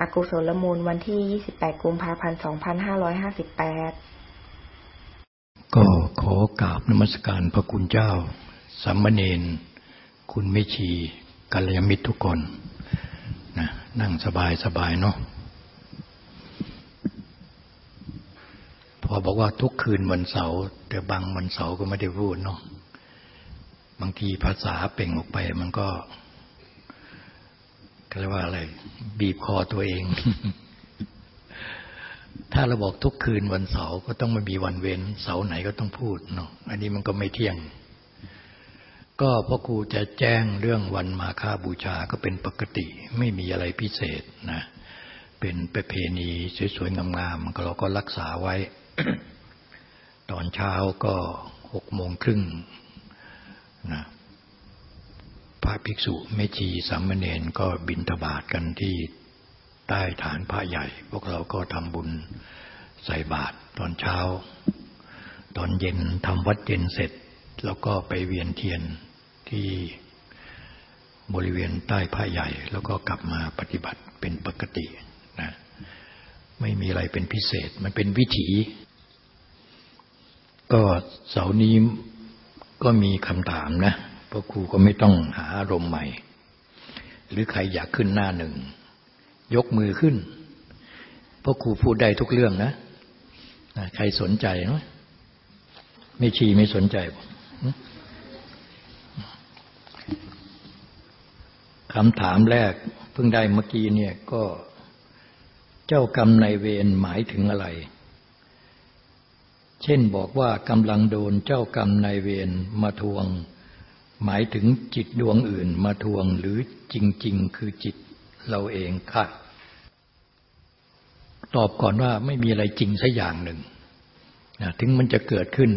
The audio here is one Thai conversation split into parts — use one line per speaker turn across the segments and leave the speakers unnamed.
อกุศลมูลวันที่ 28 กุมภาพันธ์ 2558
ก็ขอกราบนมัสการพระคุณเจ้าสัมมเนนคุณเมชีกัลยาณมิตรทุกคนนะนั่งสบายสบายเนาะพอบอกว่าทุกคืนวันเสาร์แต่บางวันเสาร์ก็ไม่ได้พูดเนาะบางทีภาษาเป่งออกไปมันก็ เรียกว่าอะไร บีบคอตัวเอง ถ้าเราบอกทุกคืนวันเสาร์ก็ต้องมามีวันเว้น เสาร์ไหนก็ต้องพูดเนาะอันนี้มันก็ไม่เที่ยง ก็พ่อครูจะแจ้งเรื่องวันมาฆาบูชาก็เป็นปกติ ไม่มีอะไรพิเศษนะ เป็นประเพณีสวยๆงามๆก็เราก็รักษาไว้ ตอนเช้าก็หกโมงครึ่งนะ พระภิกษุเมชีสามเณรก็บินทบาทกันที่ใต้ฐานพระใหญ่ พวกเราก็ทำบุญใส่บาตรตอนเช้า ตอนเย็นทำวัดเย็นเสร็จ แล้วก็ไปเวียนเทียนที่บริเวณใต้พระใหญ่ แล้วก็กลับมาปฏิบัติเป็นปกตินะไม่มีอะไรเป็นพิเศษ มันเป็นวิถี ก็เสาร์นี้ก็มีคำถามนะ พราะครูก็ไม่ต้องหาอารมณ์ใหม่ หรือใครอยากขึ้นหน้าหนึ่ง ยกมือขึ้น พราะครูพูดได้ทุกเรื่องนะ ใครสนใจไหมไม่ชีไม่สนใจคำถามแรกเพิ่งได้เมื่อกี้เนี่ยก็เจ้ากรรมในเวรหมายถึงอะไร เช่นบอกว่ากำลังโดนเจ้ากรรมในเวรมาทวง หมายถึงจิตดวงอื่นมาทวงหรือจริง ๆ คือจิตเราเองค่ะ ตอบก่อนว่าไม่มีอะไรจริงสักอย่างหนึ่งนะถึงมันจะเกิดขึ้น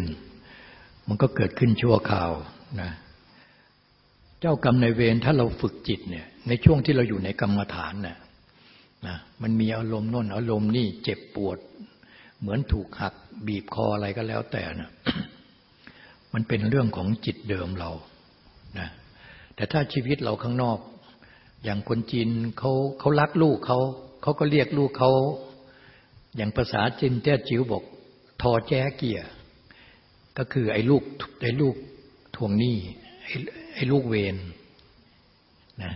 มันก็เกิดขึ้นชั่วคราวนะเจ้ากรรมในเวรถ้าเราฝึกจิตเนี่ย ในช่วงที่เราอยู่ในกรรมฐานน่ยนะมันมีอารมณ์น้นอารมณ์นี่เจ็บปวด เหมือนถูกหักบีบคออะไรก็แล้วแต่นะมันเป็นเรื่องของจิตเดิมเรา นะแต่ถ้าชีวิตเราข้างนอก อย่างคนจีนเขาเขารักลูกเขาเขาก็เรียกลูกเขา อย่างภาษาจีนเตี้ยจิ๋วบอก ทอแจ้เกียก็คือไอ้ลูกไอ้ลูกทวงหนี้ไอ้ลูกเวรนะ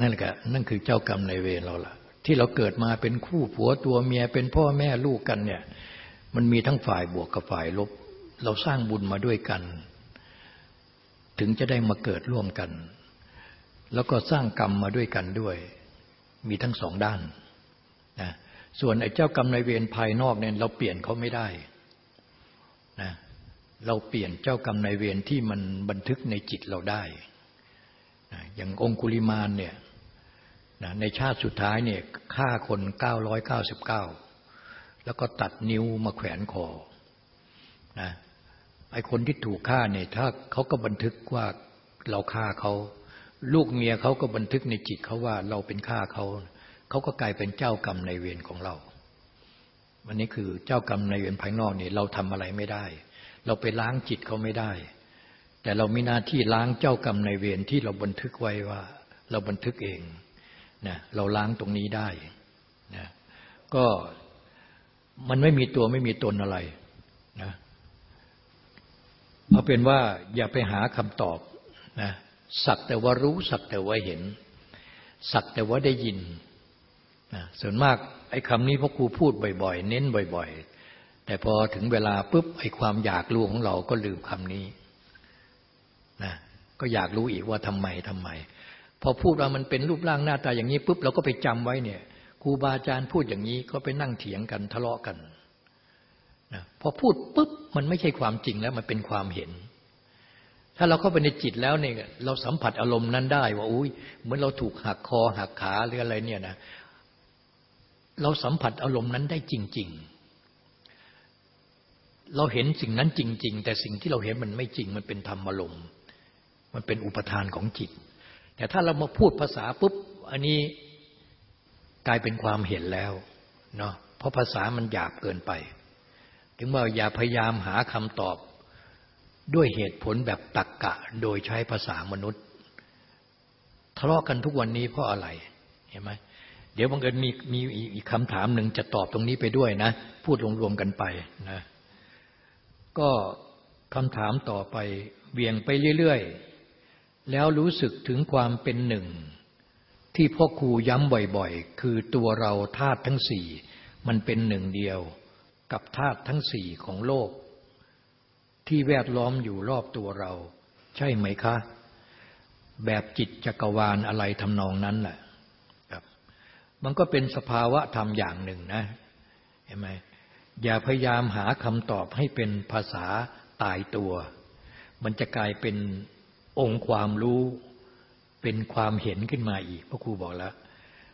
นั่นแหละนั่นคือเจ้ากรรมในเวรเราล่ะ ที่เราเกิดมาเป็นคู่ผัวตัวเมียเป็นพ่อแม่ลูกกันเนี่ย มันมีทั้งฝ่ายบวกกับฝ่ายลบ เราสร้างบุญมาด้วยกัน ถึงจะได้มาเกิดร่วมกัน แล้วก็สร้างกรรมมาด้วยกันด้วย มีทั้งสองด้านนะส่วนไอ้เจ้ากรรมนายเวรภายนอกเนี่ยเราเปลี่ยนเขาไม่ได้นะเราเปลี่ยนเจ้ากรรมนายเวรที่มันบันทึกในจิตเราได้นะอย่างองคุลิมานเนี่ยนะในชาติสุดท้ายเนี่ยฆ่าคนเก้าร้อยเก้าสิบเก้าแล้วก็ตัดนิ้วมาแขวนคอนะ ไอ้คนที่ถูกฆ่าเนี่ย ถ้าเขาก็บันทึกว่าเราฆ่าเขาลูกเมียเขาก็บันทึกในจิตเขาว่าเราเป็นฆ่าเขาเขาก็กลายเป็นเจ้ากรรมในเวรของเราวันนี้คือเจ้ากรรมในเวรภายนอกเนี่ยเราทำอะไรไม่ได้ เราไปล้างจิตเขาไม่ได้ แต่เรามีหน้าที่ล้างเจ้ากรรมในเวรที่เราบันทึกไว้ว่า เราบันทึกเองนะเราล้างตรงนี้ได้นะก็มันไม่มีตัวไม่มีตนอะไร เอาเป็นว่าอย่าไปหาคำตอบนะสักแต่ว่ารู้สักแต่ว่าเห็น สักแต่ว่าได้ยินนะส่วนมากไอ้คำนี้พ่อครูพูดบ่อยๆ เน้นบ่อยๆ แต่พอถึงเวลาปุ๊บไอ้ความอยากรู้ของเราก็ลืมคำนี้นะก็อยากรู้อีกว่าทำไมทำไม พอพูดว่ามันเป็นรูปร่างหน้าตาอย่างนี้ปุ๊บเราก็ไปจำไว้เนี่ยครูบาอาจารย์พูดอย่างนี้ก็ไปนั่งเถียงกันทะเลาะกันนะพอพูดปุ๊บ มันไม่ใช่ความจริงแล้วมันเป็นความเห็น ถ้าเราเข้าไปในจิตแล้วเนี่ยเราสัมผัสอารมณ์นั้นได้ว่าอุ้ยเหมือนเราถูกหักคอหักขาหรืออะไรเนี่ยนะเราสัมผัสอารมณ์นั้นได้จริง ๆ เราเห็นสิ่งนั้นจริง ๆ แต่สิ่งที่เราเห็นมันไม่จริง มันเป็นธรรมอารมณ์มันเป็นอุปทานของจิต แต่ถ้าเรามาพูดภาษาปุ๊บอันนี้กลายเป็นความเห็นแล้วเนาะเพราะภาษามันหยาบเกินไป ถึงว่าอย่าพยายามหาคำตอบ ด้วยเหตุผลแบบตักกะโดยใช้ภาษามนุษย์ ทะเลาะกันทุกวันนี้เพราะอะไรเห็นไหมเดี๋ยวบังเอิญมีมีอีกคำถามหนึ่งจะตอบตรงนี้ไปด้วยนะ พูดรวมๆกันไปนะก็คำถามต่อไปเวียงไปเรื่อยๆ แล้วรู้สึกถึงความเป็นหนึ่ง ที่พ่อครูย้ำบ่อยๆ คือตัวเราธาตุทั้งสี่มันเป็นหนึ่งเดียว กับธาตุทั้งสี่ของโลก ที่แวดล้อมอยู่รอบตัวเรา ใช่ไหมคะ แบบจิตจักรวาลอะไรทำนองนั้นแหละครับ มันก็เป็นสภาวะธรรมอย่างหนึ่งนะเห็นไหมอย่าพยายามหาคำตอบให้เป็นภาษาตายตัว มันจะกลายเป็นองค์ความรู้เป็นความเห็นขึ้นมาอีกพระครูบอกแล้ว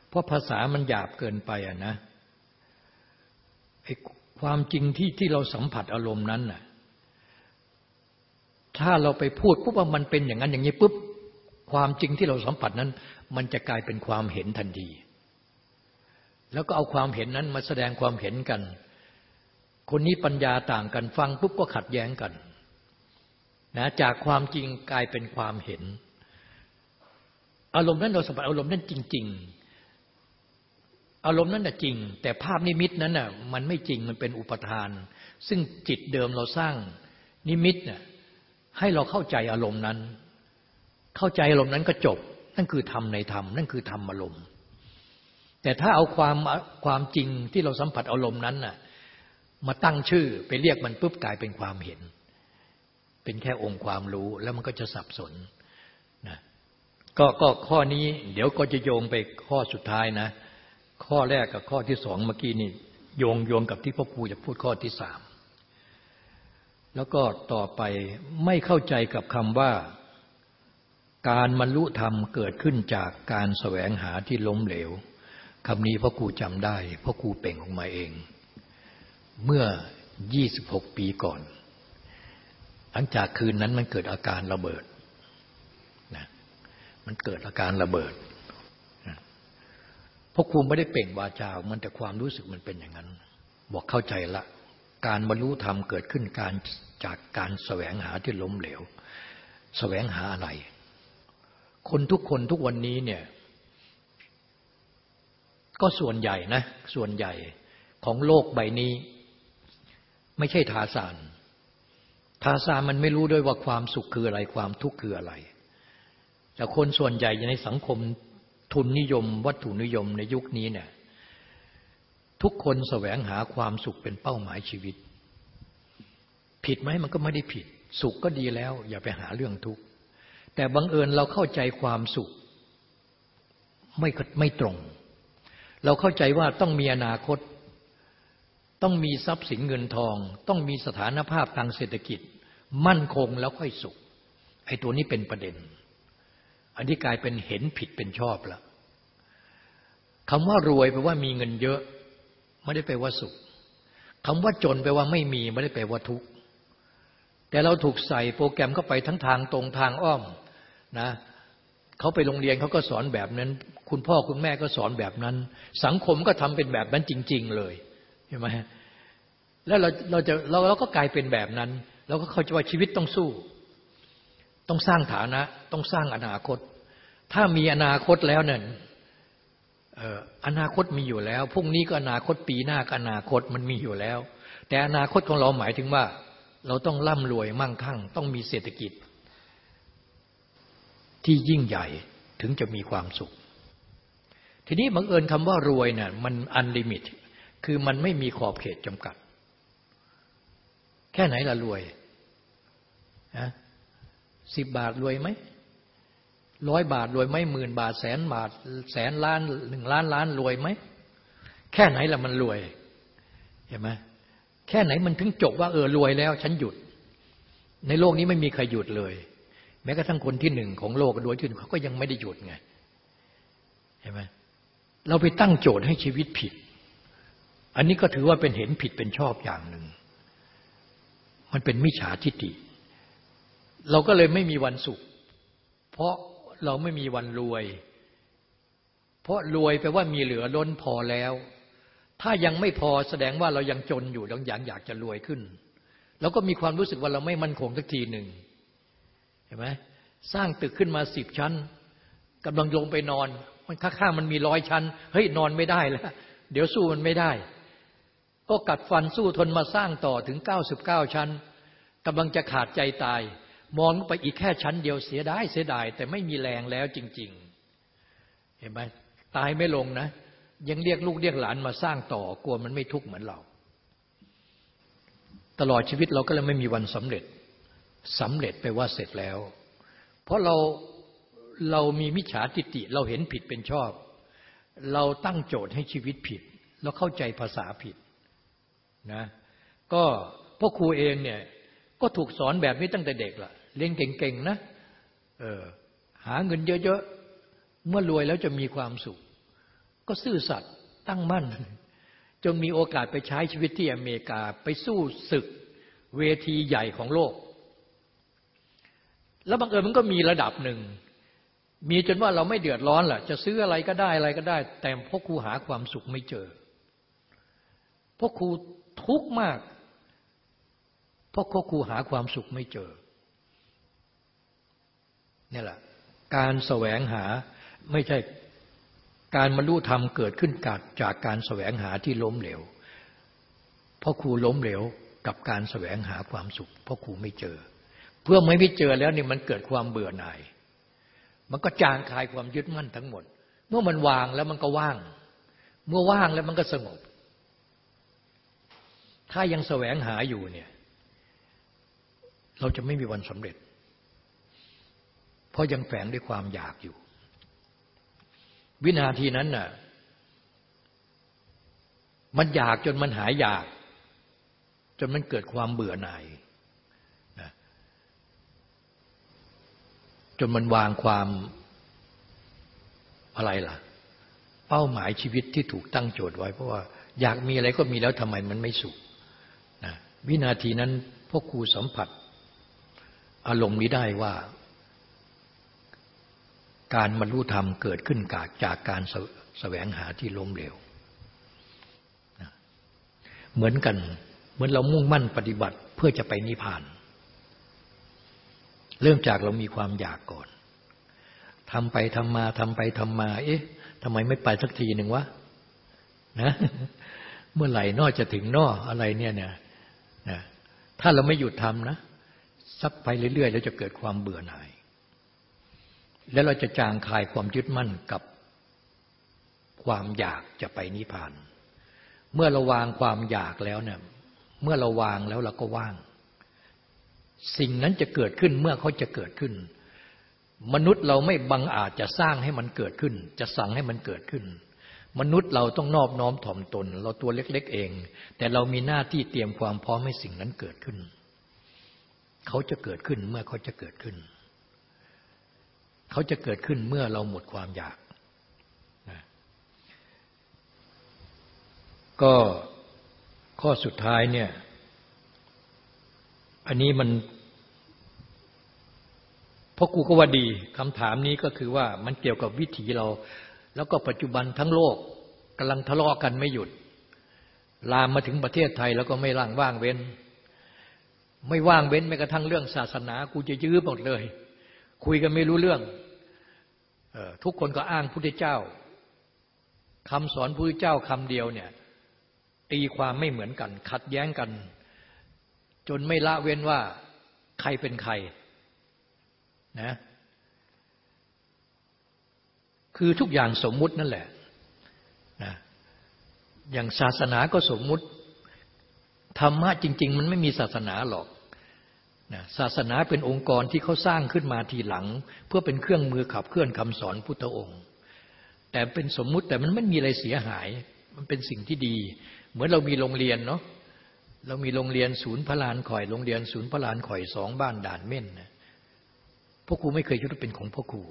เพราะภาษามันหยาบเกินไปอะนะ ความจริงที่ที่เราสัมผัสอารมณ์นั้นน่ะถ้าเราไปพูดปุ๊บว่ามันเป็นอย่างนั้นอย่างนี้ปุ๊บความจริงที่เราสัมผัสนั้น มันจะกลายเป็นความเห็นทันที แล้วก็เอาความเห็นนั้นมาแสดงความเห็นกัน คนนี้ปัญญาต่างกันฟังปุ๊บก็ขัดแย้งกันนะจากความจริงกลายเป็นความเห็น อารมณ์นั้นเราสัมผัสอารมณ์นั้นจริง ๆ อารมณ์นั้นน่ะจริง แต่ภาพนิมิตนั้นน่ะมันไม่จริงมันเป็นอุปาทาน ซึ่งจิตเดิมเราสร้างนิมิตน่ะให้เราเข้าใจอารมณ์นั้น เข้าใจอารมณ์นั้นก็จบ นั่นคือธรรมในธรรมนั่นคือธรรมอารมณ์ แต่ถ้าเอาความความจริงที่เราสัมผัสอารมณ์นั้นน่ะมาตั้งชื่อไปเรียกมันปุ๊บกลายเป็นความเห็น เป็นแค่องค์ความรู้แล้วมันก็จะสับสนนะก็ก็ข้อนี้เดี๋ยวก็จะโยงไปข้อสุดท้ายนะ ข้อแรกกับข้อที่สองเมื่อกี้นี่โยงโยงกับที่พ่อครูจะพูดข้อที่สามแล้วก็ต่อไปไม่เข้าใจกับคำว่า การบรรลุธรรมเกิดขึ้นจากการแสวงหาที่ล้มเหลวคำนี้พ่อครูจำได้พ่อครูเป่งออกมาเอง เมื่อ 26 ปีก่อน หลังจากคืนนั้นมันเกิดอาการระเบิดนะมันเกิดอาการระเบิด พราะครูไม่ได้เปล่งวาจามันแต่ความรู้สึกมันเป็นอย่างนั้น บอกเข้าใจละ การบรรลุธรรมเกิดขึ้นการจากการแสวงหาที่ล้มเหลว แสวงหาอะไร คนทุกคนทุกวันนี้เนี่ย ก็ส่วนใหญ่นะ ส่วนใหญ่ของโลกใบนี้ ไม่ใช่ทาสานทาซามันไม่รู้ด้วยว่าความสุขคืออะไร ความทุกข์คืออะไร แต่คนส่วนใหญ่ในสังคม ทุนนิยม วัตถุนิยมในยุคนี้เนี่ยทุกคนแสวงหาความสุขเป็นเป้าหมายชีวิต ผิดไหมมันก็ไม่ได้ผิด สุขก็ดีแล้ว อย่าไปหาเรื่องทุกข์แต่บังเอิญเราเข้าใจความสุข ไม่ไม่ตรง เราเข้าใจว่าต้องมีอนาคต ต้องมีทรัพย์สินเงินทอง ต้องมีสถานภาพทางเศรษฐกิจ มั่นคงแล้วค่อยสุขไอ้ตัวนี้เป็นประเด็น อันนี้กลายเป็นเห็นผิดเป็นชอบละ คำว่ารวยแปลว่ามีเงินเยอะ ไม่ได้แปลว่าสุขคำว่าจนแปลว่าไม่มีไม่ได้แปลว่าทุกข์แต่เราถูกใส่โปรแกรมเข้าไปทั้งทางตรงทางอ้อมนะเขาไปโรงเรียนเขาก็สอนแบบนั้น คุณพ่อคุณแม่ก็สอนแบบนั้น สังคมก็ทำเป็นแบบนั้นจริง ๆ เลยใช่ไหมแล้วเราเราจะเราเราก็กลายเป็นแบบนั้น เราก็เข้าใจว่าชีวิตต้องสู้ ต้องสร้างฐานะ ต้องสร้างอนาคต ถ้ามีอนาคตแล้วเนี่ย อนาคตมีอยู่แล้วพรุ่งนี้ก็อนาคตปีหน้าก็อนาคตมันมีอยู่แล้ว แต่อนาคตของเราหมายถึงว่า เราต้องร่ำรวยมั่งคั่ง ต้องมีเศรษฐกิจ ที่ยิ่งใหญ่ถึงจะมีความสุข ทีนี้บังเอิญคำว่ารวยเนี่ยมันอันลิมิต คือมันไม่มีขอบเขตจำกัด แค่ไหนละรวยนะสิบบาทรวยไหม ร้อยบาทรวยไหมหมื่นบาทแสนบาท แสนล้านหนึ่งล้านล้านรวยไหม แค่ไหนละมันรวย เห็นไหมแค่ไหนมันถึงจบว่าเออรวยแล้ว ฉันหยุด ในโลกนี้ไม่มีใครหยุดเลย แม้กระทั่งคนที่หนึ่งของโลกโดยที่เขาก็ยังไม่ได้หยุดไงเห็นไหมเราไปตั้งโจทย์ให้ชีวิตผิด อันนี้ก็ถือว่าเป็นเห็นผิดเป็นชอบอย่างหนึ่ง มันเป็นมิจฉาทิฏฐิเราก็เลยไม่มีวันสุข เพราะ เราไม่มีวันรวย เพราะรวยแปลว่ามีเหลือล้นพอแล้ว ถ้ายังไม่พอแสดงว่าเรายังจนอยู่เรายังอยากจะรวยขึ้นเราก็มีความรู้สึกว่าเราไม่มั่นคงสักทีหนึ่งเห็นไหมสร้างตึกขึ้นมาสิบชั้นกำลังลงไปนอน มันข้างๆมันมีร้อยชั้น เฮ้ยนอนไม่ได้แล้ว เดี๋ยวสู้มันไม่ได้ ก็กัดฟันสู้ทนมาสร้างต่อถึงเก้าสิบเก้าชั้นกำลังจะขาดใจตาย มองไปอีกแค่ชั้นเดียวเสียดายเสียดาย แต่ไม่มีแรงแล้วจริง ๆ เห็นไหมตายไม่ลงนะ ยังเรียกลูกเรียกหลานมาสร้างต่อกลัวมันไม่ทุกข์เหมือนเรา ตลอดชีวิตเราก็เลยไม่มีวันสำเร็จสำเร็จไปว่าเสร็จแล้ว เพราะเราเรามีมิจฉาทิฏฐิเราเห็นผิดเป็นชอบ เราตั้งโจทย์ให้ชีวิตผิด เราเข้าใจภาษาผิดนะก็พ่อครูเองเนี่ย ก็ถูกสอนแบบนี้ตั้งแต่เด็กละเรียนเก่งๆนะ เออ หาเงินเยอะๆ เมื่อรวยแล้วจะมีความสุข ก็ซื่อสัตย์ตั้งมั่น จนมีโอกาสไปใช้ชีวิตที่อเมริกาไปสู้ศึกเวทีใหญ่ของโลก แล้วบังเอิญมันก็มีระดับหนึ่ง มีจนว่าเราไม่เดือดร้อนแหละจะซื้ออะไรก็ได้อะไรก็ได้ แต่พ่อครูหาความสุขไม่เจอพ่อครูทุกข์มาก เพราะครูหาความสุขไม่เจอนี่แหละ การแสวงหาไม่ใช่การบรรลุธรรมเกิดขึ้นกาจากการแสวงหาที่ล้มเหลว เพราะครูล้มเหลวกับการแสวงหาความสุข เพราะครูไม่เจอ เพื่อไม่ไม่เจอแล้วนี่มันเกิดความเบื่อหน่าย มันก็จางคลายความยึดมั่นทั้งหมด เมื่อมันวางแล้วมันก็ว่าง เมื่อว่างแล้วมันก็สงบ ถ้ายังแสวงหาอยู่เนี่ย เราจะไม่มีวันสำเร็จ เพราะยังแฝงด้วยความอยากอยู่ วินาทีนั้นน่ะ มันอยากจนมันหายอยาก จนมันเกิดความเบื่อหน่ายนะจนมันวางความอะไรล่ะ เป้าหมายชีวิตที่ถูกตั้งโจทย์ไว้ เพราะว่าอยากมีอะไรก็มีแล้วทำไมมันไม่สุขนะวินาทีนั้นพ่อครูสัมผัส อารมณ์นี้ได้ว่า การบรรลุธรรมเกิดขึ้นกากจากการแสวงหาที่ล้มเหลวเหมือนกัน เหมือนเรามุ่งมั่นปฏิบัติเพื่อจะไปนิพพาน เริ่มจากเรามีความอยากก่อนทำไปทำมาทำไปทำมา เอ๊ะทำไมไม่ไปสักทีหนึ่งวะนะเมื่อไหร่นอจะถึงนออะไรเนี่ยเนี่ยนะถ้าเราไม่หยุดทำนะ สักไปเรื่อยๆ แล้วจะเกิดความเบื่อหน่าย แล้วเราจะจางคลายความยึดมั่นกับความอยากจะไปนิพพาน เมื่อเราวางความอยากแล้วเนี่ย เมื่อเราวางแล้วเราก็ว่าง สิ่งนั้นจะเกิดขึ้นเมื่อเขาจะเกิดขึ้น มนุษย์เราไม่บังอาจจะสร้างให้มันเกิดขึ้น จะสั่งให้มันเกิดขึ้น มนุษย์เราต้องนอบน้อมถ่อมตน เราตัวเล็ก ๆ เอง แต่เรามีหน้าที่เตรียมความพร้อมให้สิ่งนั้นเกิดขึ้น เขาจะเกิดขึ้นเมื่อเขาจะเกิดขึ้น เขาจะเกิดขึ้นเมื่อเราหมดความอยากนะก็ข้อสุดท้ายเนี่ย อันนี้มันพราะกูก็ว่าดีคำถามนี้ก็คือว่ามันเกี่ยวกับวิถีเรา แล้วก็ปัจจุบันทั้งโลกกำลังทะเลาะกันไม่หยุด ลามมาถึงประเทศไทยแล้วก็ไม่ล่างว่างเว้น ไม่ว่างเว้นแม้กระทั่งเรื่องศาสนา กูจะยื้อหมดเลย คุยกันไม่รู้เรื่องออทุกคนก็อ้างพุทธเจ้าคำสอนพุทธเจ้าคำเดียวเนี่ย ตีความไม่เหมือนกัน ขัดแย้งกัน จนไม่ละเว้นว่าใครเป็นใครนะคือทุกอย่างสมมุตินั่นแหละนะอย่างศาสนาก็สมมุติ ธรรมะจริง ๆ มันไม่มีศาสนาหรอกนะศาสนาเป็นองค์กรที่เขาสร้างขึ้นมาทีหลัง เพื่อเป็นเครื่องมือขับเคลื่อนคำสอนพุทธองค์ แต่เป็นสมมุติแต่มันไม่มีอะไรเสียหาย มันเป็นสิ่งที่ดี เหมือนเรามีโรงเรียนเนาะเรามีโรงเรียนศูนย์พระลานข่อยโรงเรียนศูนย์พระลานข่อยสองบ้านด่านเม่นนะพ่อครูไม่เคยคิดว่าเป็นของพ่อครู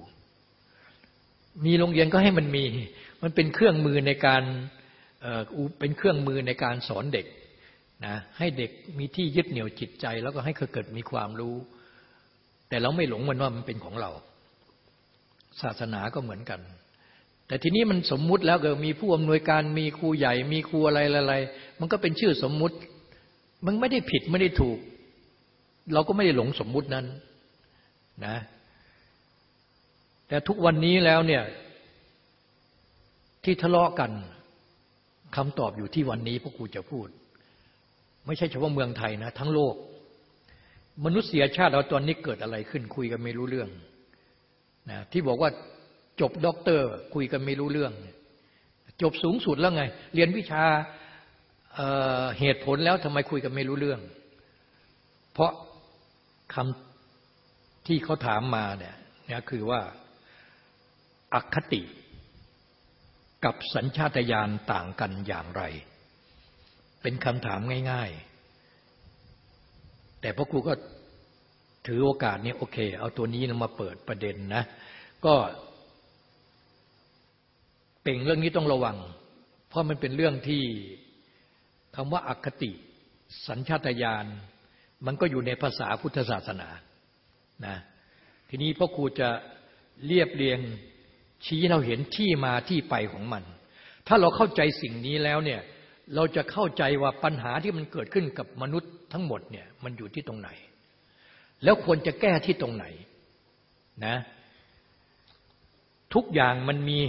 มีโรงเรียนก็ให้มันมี มันเป็นเครื่องมือในการเป็นเครื่องมือในการสอนเด็ก นะให้เด็กมีที่ยึดเหนี่ยวจิตใจ แล้วก็ให้เขาเกิดมีความรู้ แต่เราไม่หลงมันว่ามันเป็นของเรา ศาสนาก็เหมือนกัน แต่ทีนี้มันสมมุติแล้วเกิดมีผู้อำนวยการมีครูใหญ่ มีครูอะไรอะไรมันก็เป็นชื่อสมมุติ มันไม่ได้ผิดไม่ได้ถูก เราก็ไม่ได้หลงสมมุตินั้นนะ แต่ทุกวันนี้แล้วเนี่ยที่ทะเลาะกันคำตอบอยู่ที่วันนี้พวกกูจะพูด ไม่ใช่เฉพาะเมืองไทยนะ ทั้งโลก มนุษยชาติเราตอนนี้เกิดอะไรขึ้นคุยกันไม่รู้เรื่องนะที่บอกว่าจบด็อกเตอร์คุยกันไม่รู้เรื่อง จบสูงสุดแล้วไง เรียนวิชาเเหตุผลแล้วทำไมคุยกันไม่รู้เรื่อง เพราะคำที่เขาถามมาเนี่ยนี่คือว่าอคติกับสัญชาตญาณต่างกันอย่างไร เป็นคำถามง่าย ๆ แต่พ่อครูก็ถือโอกาสนี้โอเค เอาตัวนี้มาเปิดประเด็นนะ ก็เป่งเรื่องนี้ต้องระวัง เพราะมันเป็นเรื่องที่คำว่าอคติ สัญชาตญาณมันก็อยู่ในภาษาพุทธศาสนานะทีนี้พ่อครูจะเรียบเรียงชี้เราเห็นที่มาที่ไปของมัน ถ้าเราเข้าใจสิ่งนี้แล้วเนี่ย เราจะเข้าใจว่าปัญหาที่มันเกิดขึ้นกับมนุษย์ทั้งหมดเนี่ยมันอยู่ที่ตรงไหน แล้วควรจะแก้ที่ตรงไหนนะทุกอย่างมันมี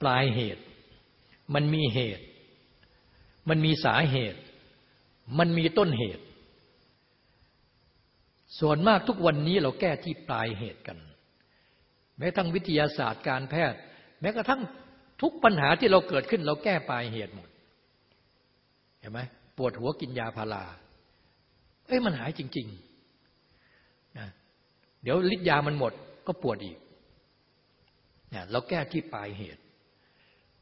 ปลายเหตุ มันมีเหตุ มันมีสาเหตุ มันมีต้นเหตุ ส่วนมากทุกวันนี้เราแก้ที่ปลายเหตุกัน แม้ทั้งวิทยาศาสตร์การแพทย์ แม้กระทั่ง ทุกปัญหาที่เราเกิดขึ้นเราแก้ปลายเหตุหมด เห็นไหมปวดหัวกินยาพาราเอ้ยมันหายจริงๆนะเดี๋ยวฤทธิ์ยามันหมดก็ปวดอีกเนี่ยเราแก้ที่ปลายเหตุ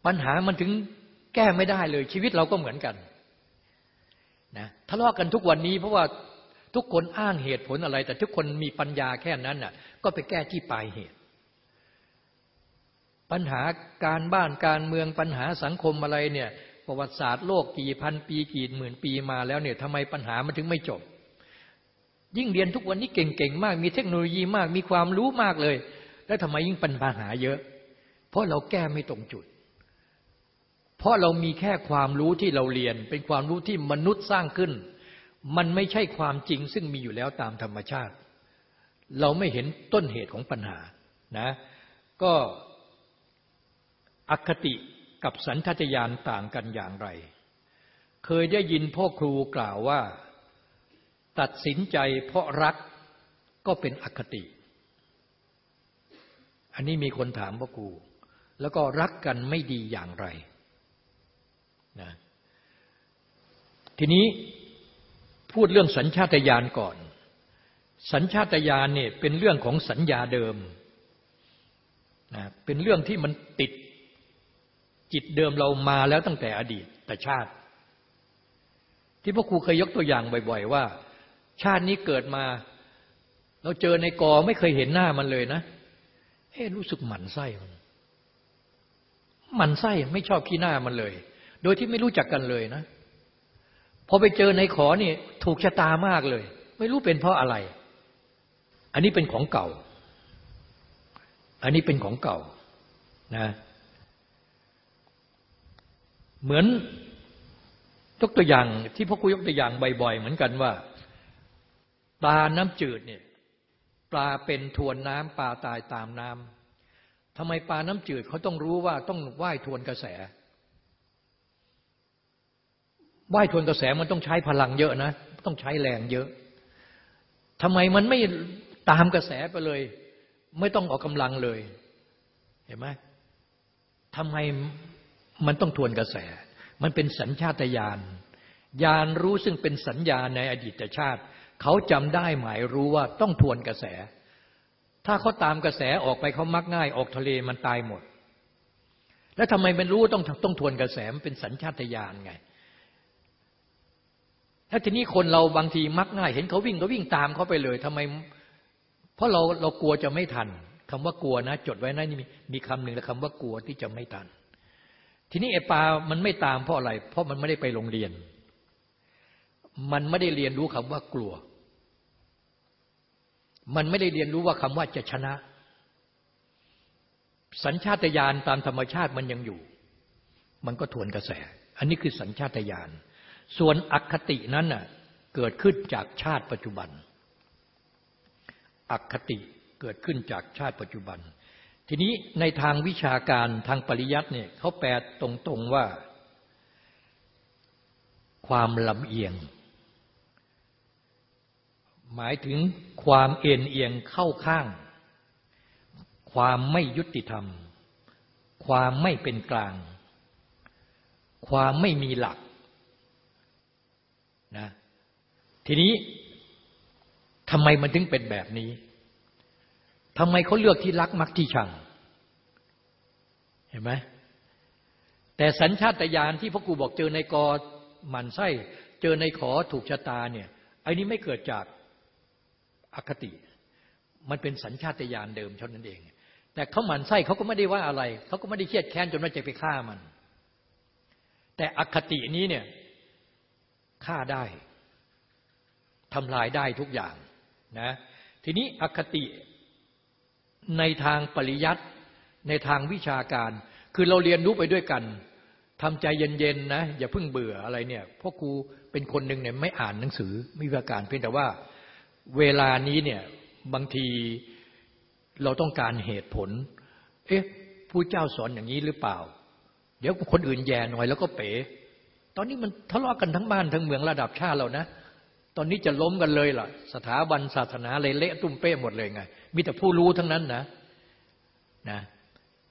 ปัญหามันถึงแก้ไม่ได้เลยชีวิตเราก็เหมือนกันนะทะเลาะกันทุกวันนี้เพราะว่าทุกคนอ้างเหตุผลอะไร แต่ทุกคนมีปัญญาแค่นั้นน่ะ ก็ไปแก้ที่ปลายเหตุ ปัญหาการบ้านการเมืองปัญหาสังคมอะไรเนี่ย ประวัติศาสตร์โลกกี่พันปีกี่หมื่นปีมาแล้วเนี่ยทำไมปัญหามันถึงไม่จบ ยิ่งเรียนทุกวันนี้เก่งๆมาก มีเทคโนโลยีมากมีความรู้มากเลย แล้วทำไมยิ่งปัญหาเยอะ เพราะเราแก้ไม่ตรงจุด เพราะเรามีแค่ความรู้ที่เราเรียน เป็นความรู้ที่มนุษย์สร้างขึ้น มันไม่ใช่ความจริงซึ่งมีอยู่แล้วตามธรรมชาติ เราไม่เห็นต้นเหตุของปัญหานะ ก็ อคติกับสัญชาตญาณต่างกันอย่างไร เคยได้ยินพ่อครูกล่าวว่า ตัดสินใจเพราะรักก็เป็นอคติ อันนี้มีคนถามพ่อครู แล้วก็รักกันไม่ดีอย่างไรนะทีนี้พูดเรื่องสัญชาตญาณก่อน สัญชาตญาณเนี่ยเป็นเรื่องของสัญญาเดิมนะเป็นเรื่องที่มันติด จิตเดิมเรามาแล้วตั้งแต่อดีตแต่ชาติ ที่พ่อครูเคยยกตัวอย่างบ่อย ๆ ว่า ชาตินี้เกิดมา เราเจอในกอไม่เคยเห็นหน้ามันเลยนะเอ๊รู้สึกหมันไส้มันหมันไส้ไม่ชอบขี้หน้ามันเลย โดยที่ไม่รู้จักกันเลยนะพอไปเจอในขอนี่ถูกชะตามากเลย ไม่รู้เป็นเพราะอะไร อันนี้เป็นของเก่า อันนี้เป็นของเก่านะ เหมือนยกตัวอย่างที่พ่อครูยกตัวอย่างบ่อยๆเหมือนกันว่า ปลาน้ำจืดเนี่ยปลาเป็นทวนน้ำปลาตายตามน้ำทำไมปลาน้ำจืดเขาต้องรู้ว่าต้องว่ายทวนกระแสว่ายทวนกระแสมันต้องใช้พลังเยอะนะ ต้องใช้แรงเยอะทำไมมันไม่ตามกระแสไปเลย ไม่ต้องออกกำลังเลย เห็นไหมทำไม มันต้องทวนกระแส มันเป็นสัญชาตญาณญาณรู้ซึ่งเป็นสัญญาในอดีตชาติ เขาจำได้หมายรู้ว่าต้องทวนกระแส ถ้าเขาตามกระแสออกไปเขามักง่ายออกทะเลมันตายหมด แล้วทำไมมันรู้ต้องต้องทวนกระแสมันเป็นสัญชาตญาณไงถ้าทีนี้คนเราบางทีมักง่าย เห็นเขาวิ่งก็วิ่งตามเขาไปเลยทำไม เพราะเราเรากลัวจะไม่ทันคำว่ากลัวนะ จดไว้นะนี่มีมีคำหนึ่งแล้วคำว่ากลัวที่จะไม่ทัน ทีนี้ไอ้ปลามันไม่ตามเพราะอะไร เพราะมันไม่ได้ไปโรงเรียน มันไม่ได้เรียนรู้คำว่ากลัว มันไม่ได้เรียนรู้ว่าคำว่าจะชนะ สัญชาตญาณตามธรรมชาติมันยังอยู่ มันก็ทวนกระแส อันนี้คือสัญชาตญาณ ส่วนอคตินั้นน่ะเกิดขึ้นจากชาติปัจจุบันอคติเกิดขึ้นจากชาติปัจจุบัน ทีนี้ในทางวิชาการทางปริยัติเนี่ยเขาแปลตรงๆว่า ความลำเอียง หมายถึงความเอ็นเอียงเข้าข้าง ความไม่ยุติธรรม ความไม่เป็นกลาง ความไม่มีหลักนะทีนี้ทำไมมันถึงเป็นแบบนี้ ทำไมเขาเลือกที่รักมักที่ชัง เห็นไหมแต่สัญชาตญาณที่พ่อครูบอกเจอในกอหมันไส้ เจอในขอถูกชะตาเนี่ยไอ้นี้ไม่เกิดจากอคติ มันเป็นสัญชาตญาณเดิมเท่านั้นเอง แต่เขาหมันไส้เขาก็ไม่ได้ว่าอะไร เขาก็ไม่ได้เครียดแค้นจนว่าจะไปฆ่ามัน แต่อคตินี้เนี่ยฆ่าได้ทำลายได้ทุกอย่างนะทีนี้อคติ ในทางปริยัติในทางวิชาการ คือเราเรียนรู้ไปด้วยกันทำใจเย็นๆนะอย่าเพิ่งเบื่ออะไรเนี่ยเพราะครูเป็นคนหนึ่งเนี่ยไม่อ่านหนังสือไม่วิชาการเพียงแต่ว่าเวลานี้เนี่ยบางทีเราต้องการเหตุผล เอ๊ะผู้เจ้าสอนอย่างนี้หรือเปล่า เดี๋ยวคนอื่นแย่หน่อยแล้วก็เป๋ ตอนนี้มันทะเลาะกันทั้งบ้านทั้งเมืองระดับชาติเรานะ ตอนนี้จะล้มกันเลยล่ะ สถาบันศาสนาเลยเละตุ้มเป้หมดเลยไง มีแต่ผู้รู้ทั้งนั้นนะนะ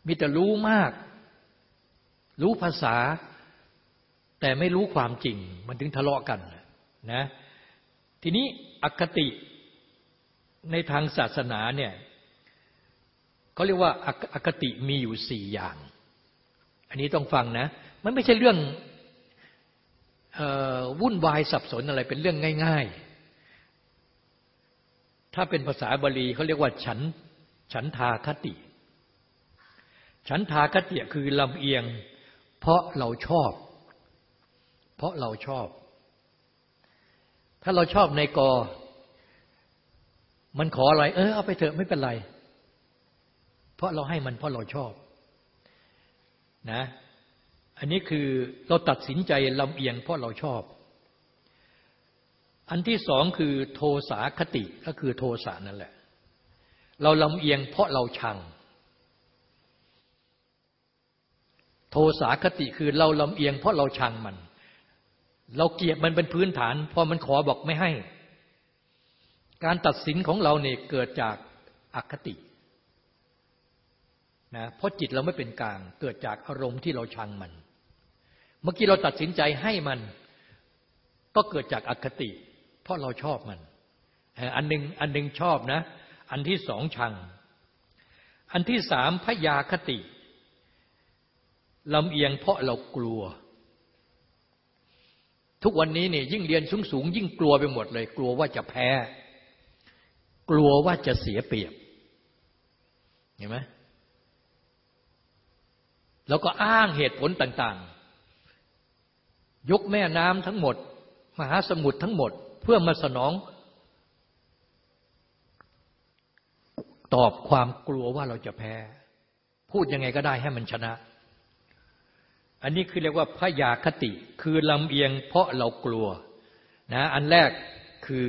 มีแต่รู้มาก รู้ภาษา แต่ไม่รู้ความจริง มันถึงทะเลาะกันนะทีนี้อคติในทางศาสนาเนี่ยเขาเรียกว่าอคติมีอยู่สี่อย่าง อันนี้ต้องฟังนะ มันไม่ใช่เรื่อง วุ่นวายสับสนอะไรเป็นเรื่องง่าย ๆ ถ้าเป็นภาษาบาลีเขาเรียกว่า ฉัน ฉันทาคติ ฉันทาคติคือลำเอียง เพราะเราชอบ เพราะเราชอบ ถ้าเราชอบในกอ มันขออะไร เออเอาไปเถอะไม่เป็นไร เพราะเราให้มันเพราะเราชอบ นะ อันนี้คือเราตัดสินใจลำเอียงเพราะเราชอบ อันที่สองคือโทสาคติก็คือโทสานั่นแหละ เราลำเอียงเพราะเราชัง โทสาคติคือเราลำเอียงเพราะเราชังมัน เราเกลียดมันเป็นพื้นฐาน พอมันขอบอกไม่ให้ การตัดสินของเราเนี่ยเกิดจากอคตินะเพราะจิตเราไม่เป็นกลางเกิดจากอารมณ์ที่เราชังมัน มื่อกี้เราตัดสินใจให้มัน ก็เกิดจากอคติ เพราะเราชอบมัน อันหนึ่งอันหนึ่งชอบนะ อันที่สองชัง อันที่สามพยาคติลำเอียงเพราะเรากลัว ทุกวันนี้เนี่ยยิ่งเรียนสูงสูงยิ่งกลัวไปหมดเลย กลัวว่าจะแพ้ กลัวว่าจะเสียเปรียบ เห็นไหมแล้วก็อ้างเหตุผลต่าง ๆ ยกแม่น้ำทั้งหมด มหาสมุทรทั้งหมด เพื่อมาสนอง ตอบความกลัวว่าเราจะแพ้ พูดยังไงก็ได้ให้มันชนะ อันนี้คือเรียกว่าพยาคติคือลำเอียงเพราะเรากลัวนะอันแรกคือ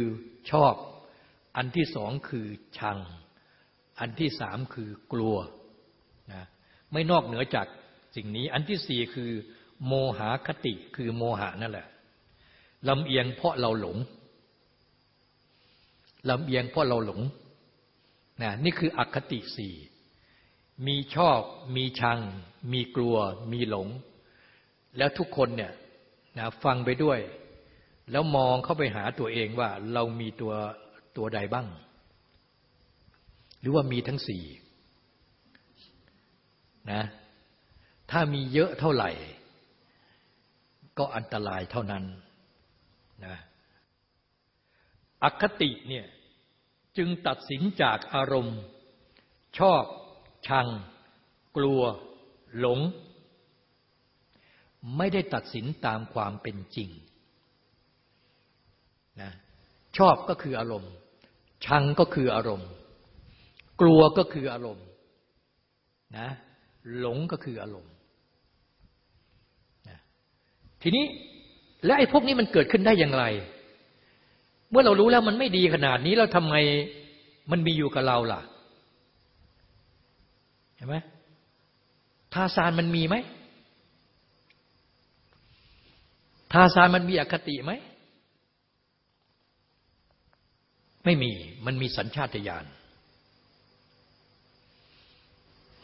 ชอบ อันที่สองคือชัง อันที่สามคือกลัวนะไม่นอกเหนือจากสิ่งนี้ อันที่สี่คือ โมหคติคือโมหะนั่นแหละลำเอียงเพราะเราหลงลำเอียงเพราะเราหลงนะนี่คืออคติสี่มีชอบ มีชัง มีกลัว มีหลง แล้วทุกคนเนี่ยนะฟังไปด้วย แล้วมองเข้าไปหาตัวเองว่าเรามีตัวตัวใดบ้าง หรือว่ามีทั้งสี่นะถ้ามีเยอะเท่าไหร่ ก็อันตรายเท่านั้นนะอคติเนี่ยจึงตัดสินจากอารมณ์ ชอบ ชัง กลัว หลง ไม่ได้ตัดสินตามความเป็นจริงนะชอบก็คืออารมณ์ ชังก็คืออารมณ์ กลัวก็คืออารมณ์นะหลงก็คืออารมณ์ ทีนี้และไอ้พวกนี้มันเกิดขึ้นได้อย่างไร เมื่อเรารู้แล้วมันไม่ดีขนาดนี้แล้วทำไมมันมีอยู่กับเราล่ะ เห็นไหมทาซานมันมีไหมทาซานมันมีอคติไหม ไม่มี มันมีสัญชาตญาณ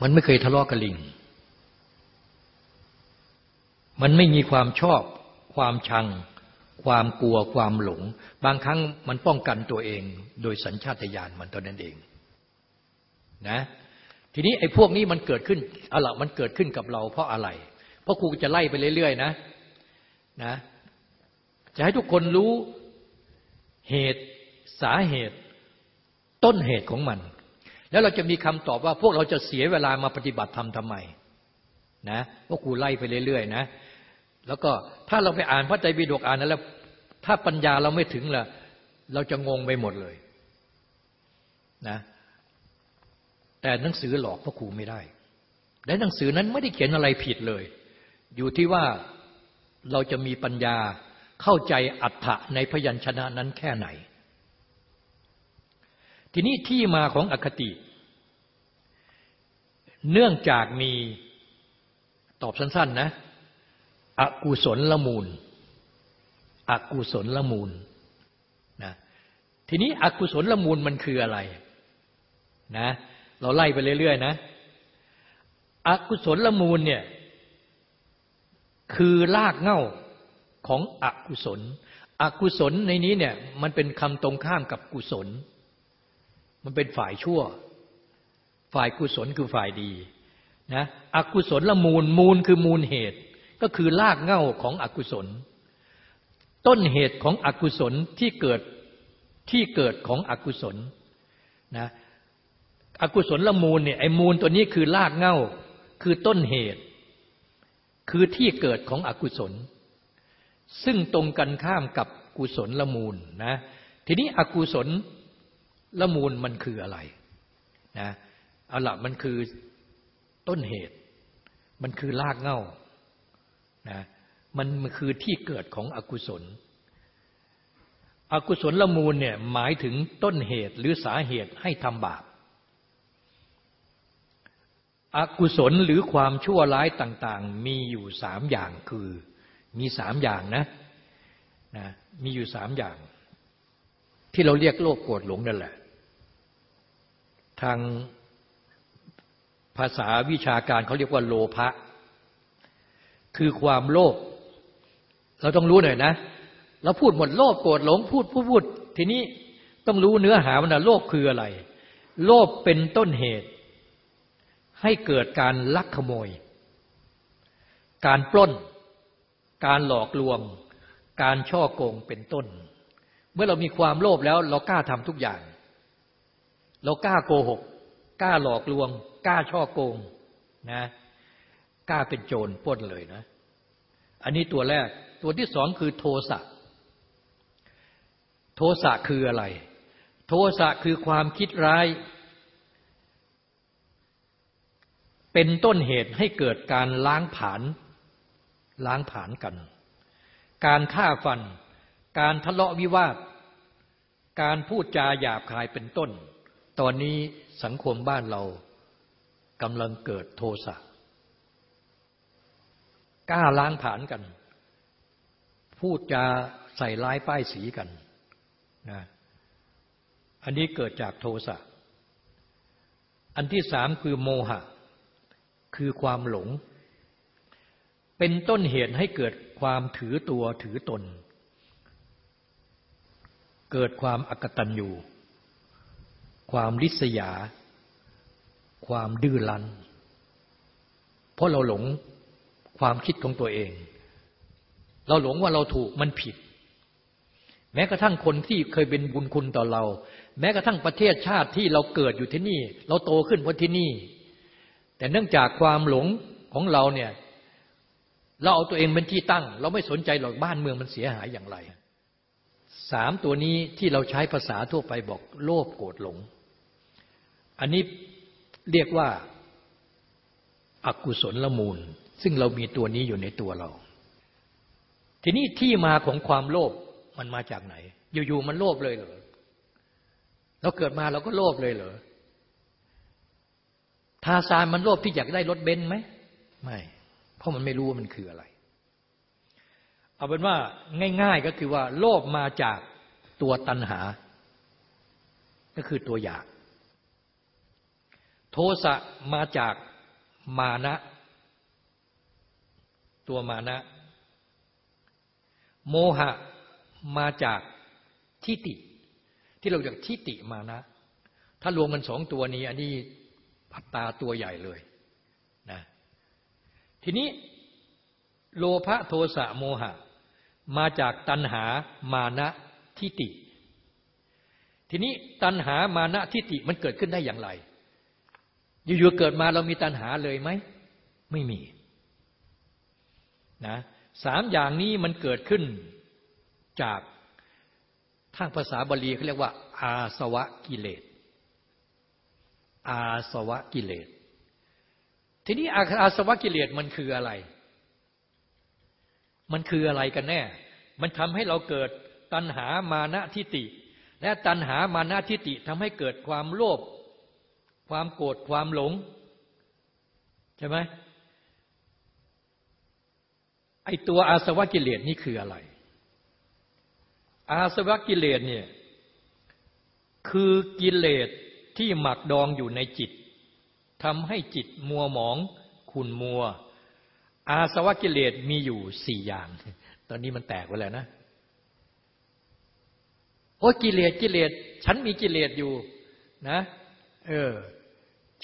มันไม่เคยทะเลาะกับลิง มันไม่มีความชอบ ความชัง ความกลัวความหลง บางครั้งมันป้องกันตัวเอง โดยสัญชาตญาณมันตอนนั้นเองนะทีนี้ไอ้พวกนี้มันเกิดขึ้นเอาละมันเกิดขึ้นกับเราเพราะอะไร เพราะครูจะไล่ไปเรื่อยๆนะนะจะให้ทุกคนรู้เหตุสาเหตุต้นเหตุของมัน แล้วเราจะมีคำตอบว่าพวกเราจะเสียเวลามาปฏิบัติธรรมทำไมนะพวกครูไล่ไปเรื่อยๆนะ แล้วก็ถ้าเราไปอ่านพระไตรปิฎกอ่านนั้นแล้ว ถ้าปัญญาเราไม่ถึงล่ะ เราจะงงไปหมดเลยนะแต่หนังสือหลอกพระครูไม่ได้ และหนังสือนั้นไม่ได้เขียนอะไรผิดเลย อยู่ที่ว่าเราจะมีปัญญาเข้าใจอัฏฐะในพยัญชนะนั้นแค่ไหน ทีนี้ที่มาของอคติ เนื่องจากมีตอบสั้นๆนะ อกุศลละมูล อกุศลละมูลนะทีนี้อกุศลละมูลมันคืออะไรนะเราไล่ไปเรื่อยๆนะอกุศลละมูลเนี่ยคือรากเง่าของอกุศล อกุศลในนี้เนี่ยมันเป็นคำตรงข้ามกับกุศล มันเป็นฝ่ายชั่ว ฝ่ายกุศลคือฝ่ายดีนะอกุศลละมูลมูลคือมูลเหตุ ก็คือรากเง่าของอกุศล ต้นเหตุของอกุศลที่เกิดที่เกิดของอกุศลนะอกุศลละมูลเนี่ยไอ้มูลตัวนี้คือรากเง่าคือต้นเหตุ คือที่เกิดของอกุศล ซึ่งตรงกันข้ามกับกุศลละมูลนะทีนี้อกุศลละมูลมันคืออะไรนะเอาละมันคือต้นเหตุ มันคือรากเง้า นะมันคือที่เกิดของอกุศล อกุศลละมูลเนี่ยหมายถึงต้นเหตุหรือสาเหตุให้ทำบาปอกุศลหรือความชั่วร้ายต่าง ๆ มีอยู่สามอย่างคือมีสามอย่างนะนะมีอยู่สามอย่าง ที่เราเรียกโลภโกรธหลงนั่นแหละ ทางภาษาวิชาการเขาเรียกว่าโลภะ คือความโลภเราต้องรู้หน่อยนะเราพูดหมดโลภโกรธหลงพูดพูดพูดทีนี้ต้องรู้เนื้อหามันนะโลภคืออะไร โลภเป็นต้นเหตุ ให้เกิดการลักขโมย การปล้น การหลอกลวง การช่อโกงเป็นต้น เมื่อเรามีความโลภแล้วเรากล้าทำทุกอย่าง เรากล้าโกหก กล้าหลอกลวง กล้าช่อโกงนะ กล้าเป็นโจรป้นเลยนะ อันนี้ตัวแรก ตัวที่สองคือโทสะ โทสะคืออะไร โทสะคือความคิดร้าย เป็นต้นเหตุให้เกิดการล้างผาน ล้างผานกัน การฆ่าฟัน การทะเลาะวิวาท การพูดจาหยาบคายเป็นต้น ตอนนี้สังคมบ้านเรากำลังเกิดโทสะ กล้าล้างผานกัน พูดจาใส่ร้ายป้ายสีกันนะอันนี้เกิดจากโทสะ อันที่สามคือโมหะ คือความหลง เป็นต้นเหตุให้เกิดความถือตัวถือตน เกิดความอกตัญญูความริษยา ความดื้อรั้น เพราะเราหลง ความคิดของตัวเอง เราหลงว่าเราถูกมันผิด แม้กระทั่งคนที่เคยเป็นบุญคุณต่อเรา แม้กระทั่งประเทศชาติที่เราเกิดอยู่ที่นี่ เราโตขึ้นเพราะที่นี่ แต่เนื่องจากความหลงของเราเนี่ยเราเอาตัวเองเป็นที่ตั้ง เราไม่สนใจหรอกบ้านเมืองมันเสียหายอย่างไรสามตัวนี้ที่เราใช้ภาษาทั่วไปบอกโลภโกรธหลง อันนี้เรียกว่าอากุศลละมูล ซึ่งเรามีตัวนี้อยู่ในตัวเรา ทีนี้ที่มาของความโลภมันมาจากไหน อยู่ๆมันโลภเลยเหรอเราเกิดมาเราก็โลภเลยเหรอทาซานมันโลภที่อยากได้รถเบนซ์ไหมไม่ เพราะมันไม่รู้ว่ามันคืออะไร เอาเป็นว่าง่าย ๆก็คือว่า โลภมาจากตัวตัณหา ก็คือตัวอยาก โทสะมาจากมานะ ตัวมานะ โมหะมาจากทิฏฐิที่เราเรียกทิฏฐิมานะ ถ้ารวมมันสองตัวนี้ อันนี้พัตตาตัวใหญ่เลยนะทีนี้โลภะโทสะโมหะ มาจากตัณหามานะทิฏฐิทีนี้ตัณหามานะทิฏฐิมันเกิดขึ้นได้อย่างไร อยู่ๆเกิดมาเรามีตัณหาเลยไหม ไม่มี นะสามอย่างนี้มันเกิดขึ้นจากทางภาษาบาลีเขาเรียกว่า อาสวะกิเลส อาสวะกิเลส ทีนี้อาสวะกิเลสมันคืออะไร มันคืออะไรกันแน่ มันทำให้เราเกิดตัณหามานะทิฏฐิและตัณหามานะทิฏฐิทำให้เกิดความโลภความโกรธความหลง ใช่ไหม ไอตัวอาสวะกิเลสนี่คืออะไร อาสวะกิเลสเนี่ยคือกิเลสที่หมักดองอยู่ในจิตทำให้จิตมัวหมองขุนมัว อาสวะกิเลสมีอยู่สี่อย่าง ตอนนี้มันแตกไปแล้วนะโอ้กิเลสกิเลสฉันมีกิเลสอยู่นะเออ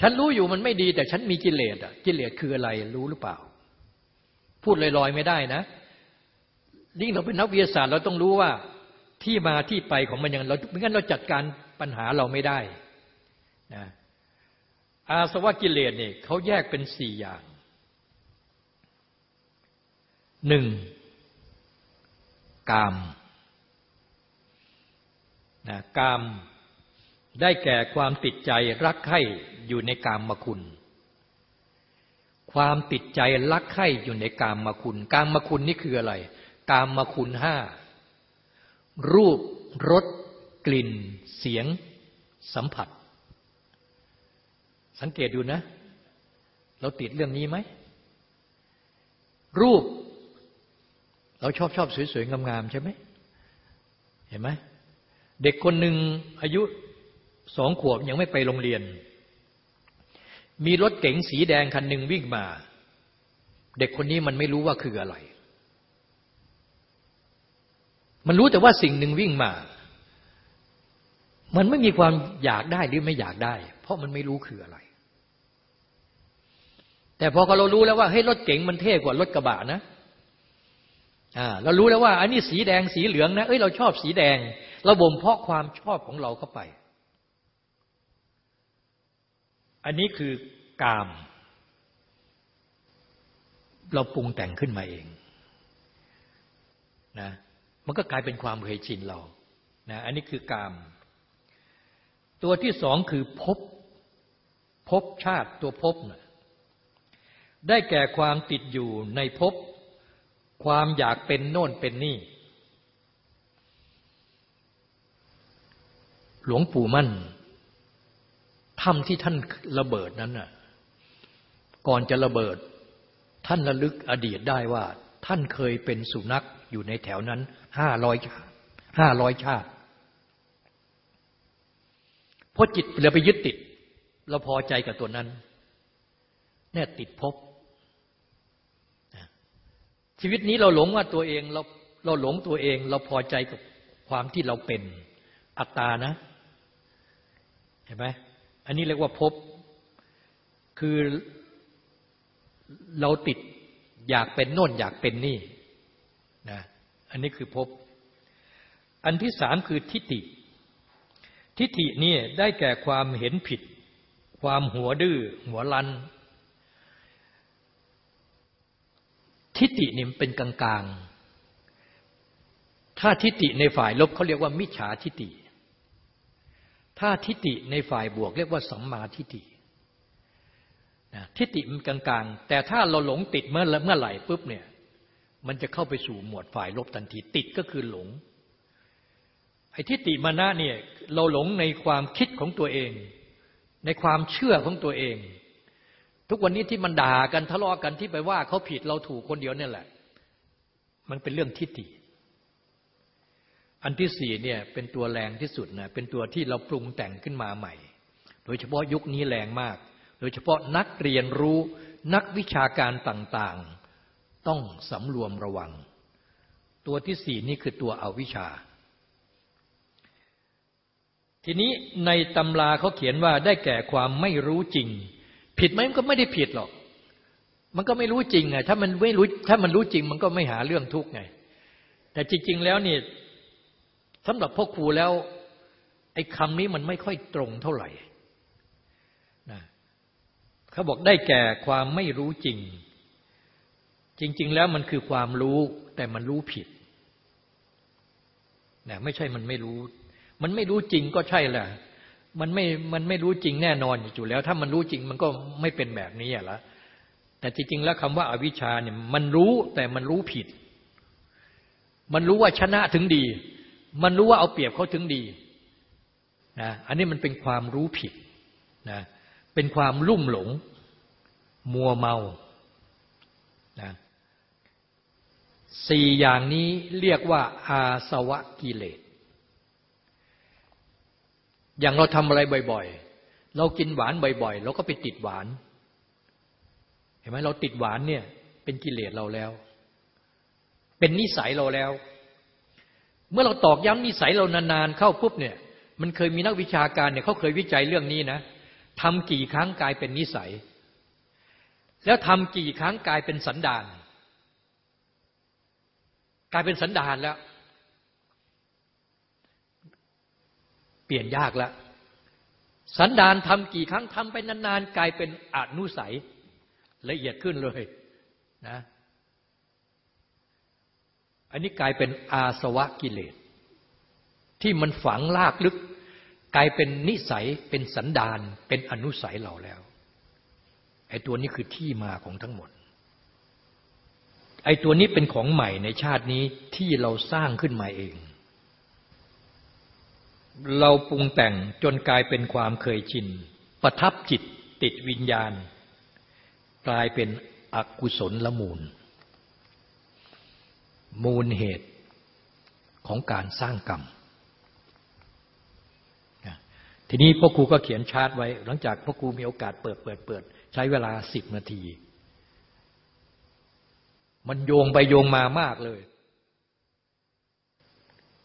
ฉันรู้อยู่มันไม่ดี แต่ฉันมีกิเลสอะกิเลสคืออะไรรู้หรือเปล่า พูดลอยๆไม่ได้นะยิ่งเราเป็นนักวิทยาศาสตร์เราต้องรู้ว่าที่มาที่ไปของมันอย่างเราไม่งั้นเราจัดการปัญหาเราไม่ได้นะอาสวะกิเลสเนี่ยเขาแยกเป็นสี่อย่างหนึ่งกามนะกามได้แก่ความติดใจรักใคร่อยู่ในกามมคุณ ความติดใจรักใคร่อยู่ในกามมาคุณ กามมาคุณนี่คืออะไร กามมาคุณห้า รูปรสกลิ่น เสียง สัมผัส สังเกตดูนะ เราติดเรื่องนี้ไหม รูป เราชอบชอบสวยๆ งามๆ ใช่ไหม เห็นไหม เด็กคนหนึ่งอายุสองขวบยังไม่ไปโรงเรียน มีรถเก๋งสีแดงคันหนึ่งวิ่งมา เด็กคนนี้มันไม่รู้ว่าคืออะไร มันรู้แต่ว่าสิ่งหนึ่งวิ่งมา มันไม่มีความอยากได้หรือไม่อยากได้ เพราะมันไม่รู้คืออะไร แต่พอเรารู้แล้วว่าเฮ้ยรถเก๋งมันเท่กว่ารถกระบะนะอ่าเรารู้แล้วว่า อันนี้สีแดงสีเหลืองนะเอ้ยเราชอบสีแดง เราบ่มเพาะความชอบของเราเข้าไป อันนี้คือกาม เราปรุงแต่งขึ้นมาเองนะมันก็กลายเป็นความเคยชินเรานะอันนี้คือกาม ตัวที่สองคือภพภพชาติตัวภพนะได้แก่ความติดอยู่ในภพความอยากเป็นโน่นเป็นนี่ หลวงปู่มั่น ถ้ำที่ท่านระเบิดนั้นน่ะก่อนจะระเบิด ท่านระลึกอดีตได้ว่า ท่านเคยเป็นสุนัขอยู่ในแถวนั้นห้าร้อยชาห้าร้อยชาติเพราะจิตเราไปยึดติด เราพอใจกับตัวนั้น แน่ติดพบ ชีวิตนี้เราหลงว่าตัวเองเราเราหลงตัวเอง เราพอใจกับความที่เราเป็นอัตตานะ เห็นไหม อันนี้เรียกว่าพบ คือเราติดอยากเป็นโน่นอยากเป็นนี่นะอันนี้คือพบ อันที่สามคือทิฏฐิ ทิฏฐินี่ได้แก่ความเห็นผิด ความหัวดื้อหัวลัน ทิฏฐินี่มันเป็นกลางๆ ถ้าทิฏฐิในฝ่ายลบเขาเรียกว่ามิจฉาทิฏฐิ ถ้าทิฏฐิในฝ่ายบวกเรียกว่าสัมมาทิฏฐินะทิฏฐิมันกลางๆ แต่ถ้าเราหลงติดเมื่อเมื่อไหร่ปุ๊บเนี่ย มันจะเข้าไปสู่หมวดฝ่ายลบทันที ติดก็คือหลงไอ้ทิฏฐิมานะเนี่ยเราหลงในความคิดของตัวเอง ในความเชื่อของตัวเอง ทุกวันนี้ที่มันด่ากันทะเลาะกันที่ไปว่าเขาผิดเราถูกคนเดียวเนี่ยแหละ มันเป็นเรื่องทิฏฐิ อันที่สี่เนี่ยเป็นตัวแรงที่สุดนะเป็นตัวที่เราปรุงแต่งขึ้นมาใหม่ โดยเฉพาะยุคนี้แรงมาก โดยเฉพาะนักเรียนรู้นักวิชาการต่างๆ ต้องสำรวมระวัง ตัวที่สี่นี่คือตัวอวิชชา ทีนี้ในตำราเขาเขียนว่าได้แก่ความไม่รู้จริง ผิดไหมมันก็ไม่ได้ผิดหรอก มันก็ไม่รู้จริงไงถ้ามันไม่รู้ถ้ามันรู้จริง มันก็ไม่หาเรื่องทุกข์ไง แต่จริง ๆ แล้วนี่ สำหรับพ่อครูแล้วไอ้คำนี้มันไม่ค่อยตรงเท่าไหร่นะเขาบอกได้แก่ความไม่รู้จริง จริง ๆ แล้วมันคือความรู้แต่มันรู้ผิดนะไม่ใช่มันไม่รู้ มันไม่รู้จริงก็ใช่แหละมันไม่ มันไม่รู้จริงแน่นอนอยู่แล้ว ถ้ามันรู้จริงมันก็ไม่เป็นแบบนี้อะละแต่จริง ๆ แล้วคำว่าอาวิชชาเนี่ยมันรู้แต่มันรู้ผิด มันรู้ว่าชนะถึงดี มันรู้ว่าเอาเปรียบเขาถึงดีนะอันนี้มันเป็นความรู้ผิดนะเป็นความลุ่มหลง มัวเมานะสี่อย่างนี้เรียกว่า อาสวะกิเลส อย่างเราทำอะไรบ่อย ๆ เรากินหวานบ่อย ๆ เราก็ไปติดหวาน เห็นไหมเราติดหวานเนี่ย เป็นกิเลสเราแล้ว เป็นนิสัยเราแล้ว เมื่อเราตอกย้ำนิสัยเรานานๆเข้าปุ๊บเนี่ย มันเคยมีนักวิชาการเนี่ยเขาเคยวิจัยเรื่องนี้นะทำกี่ครั้งกลายเป็นนิสัย แล้วทำกี่ครั้งกลายเป็นสันดาน กลายเป็นสันดานแล้ว เปลี่ยนยากแล้วสันดานทำกี่ครั้งทำไปนานๆกลายเป็นอนุสัย ละเอียดขึ้นเลยนะ อันนี้กลายเป็นอาสวะกิเลส ที่มันฝังลากลึก กลายเป็นนิสัยเป็นสันดานเป็นอนุสัยเราแล้วไอ้ตัวนี้คือที่มาของทั้งหมด ไอ้ตัวนี้เป็นของใหม่ในชาตินี้ที่เราสร้างขึ้นมาเอง เราปรุงแต่งจนกลายเป็นความเคยชิน ประทับจิตติดวิญญาณ กลายเป็นอกุศลละมูล มูลเหตุของการสร้างกรรม ทีนี้พ่อครูก็เขียนชาร์ตไว้ หลังจากพ่อครูมีโอกาสเปิดเปิดเปิด ใช้เวลาสิบนาที มันโยงไปโยงมามากเลย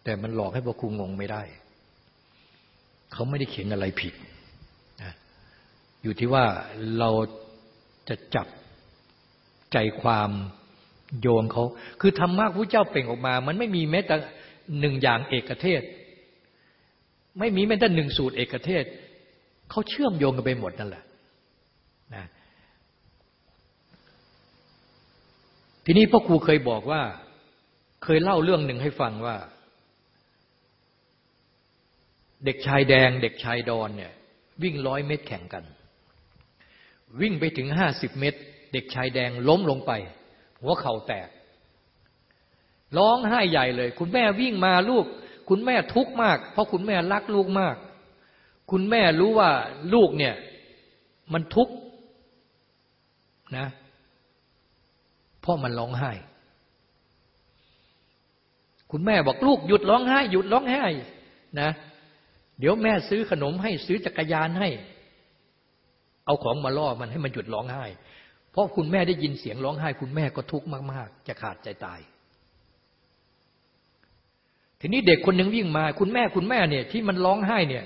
แต่มันหลอกให้พ่อครูงงไม่ได้ เขาไม่ได้เขียนอะไรผิด อยู่ที่ว่าเราจะจับใจความ โยงเขา คือธรรมะพระเจ้าเปล่งออกมา มันไม่มีแม้แต่หนึ่งอย่างเอกเทศ ไม่มีแม้แต่หนึ่งสูตรเอกเทศ เขาเชื่อมโยงกันไปหมดนั่นแหละนะทีนี้พ่อครูเคยบอกว่า เคยเล่าเรื่องหนึ่งให้ฟังว่า เด็กชายแดง เด็กชายดอนเนี่ย วิ่งร้อยเมตรแข่งกัน วิ่งไปถึงห้าสิบเมตร เด็กชายแดงล้มลงไป หัวเข่าแตก ร้องไห้ใหญ่เลย คุณแม่วิ่งมาลูก คุณแม่ทุกข์มาก เพราะคุณแม่รักลูกมาก คุณแม่รู้ว่าลูกเนี่ย มันทุกข์นะเพราะมันร้องไห้ คุณแม่บอกลูกหยุดร้องไห้ หยุดร้องไห้นะ เดี๋ยวแม่ซื้อขนมให้ซื้อจักรยานให้ เอาของมาล่อมันให้มันหยุดร้องไห้ เพราะคุณแม่ได้ยินเสียงร้องไห้ คุณแม่ก็ทุกข์มากๆ จะขาดใจตาย ทีนี้เด็กคนหนึ่งวิ่งมา คุณแม่คุณแม่เนี่ย ที่มันร้องไห้เนี่ย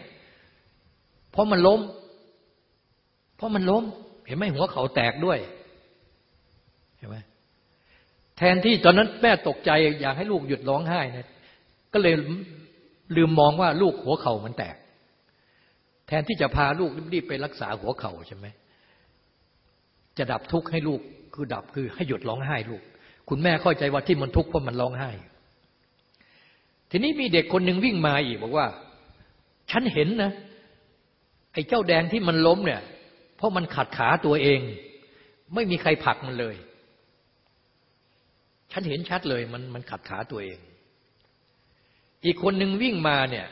เพราะมันล้ม เพราะมันล้ม เห็นไหมหัวเขาแตกด้วย เห็นไหมแทนที่ตอนนั้นแม่ตกใจ อยากให้ลูกหยุดร้องไห้นะก็เลยลืมมองว่าลูกหัวเข่ามันแตก แทนที่จะพาลูกรีบไปรักษาหัวเข่าใช่ไหม จะดับทุกข์ให้ลูกคือดับคือให้หยุดร้องไห้ลูก คุณแม่เข้าใจว่าที่มันทุกข์เพราะมันร้องไห้ ทีนี้มีเด็กคนหนึ่งวิ่งมาอีกบอกว่า ฉันเห็นนะไอ้เจ้าแดงที่มันล้มเนี่ย เพราะมันขัดขาตัวเอง ไม่มีใครผลักมันเลย ฉันเห็นชัดเลยมันมันขัดขาตัวเอง อีกคนหนึ่งวิ่งมาเนี่ย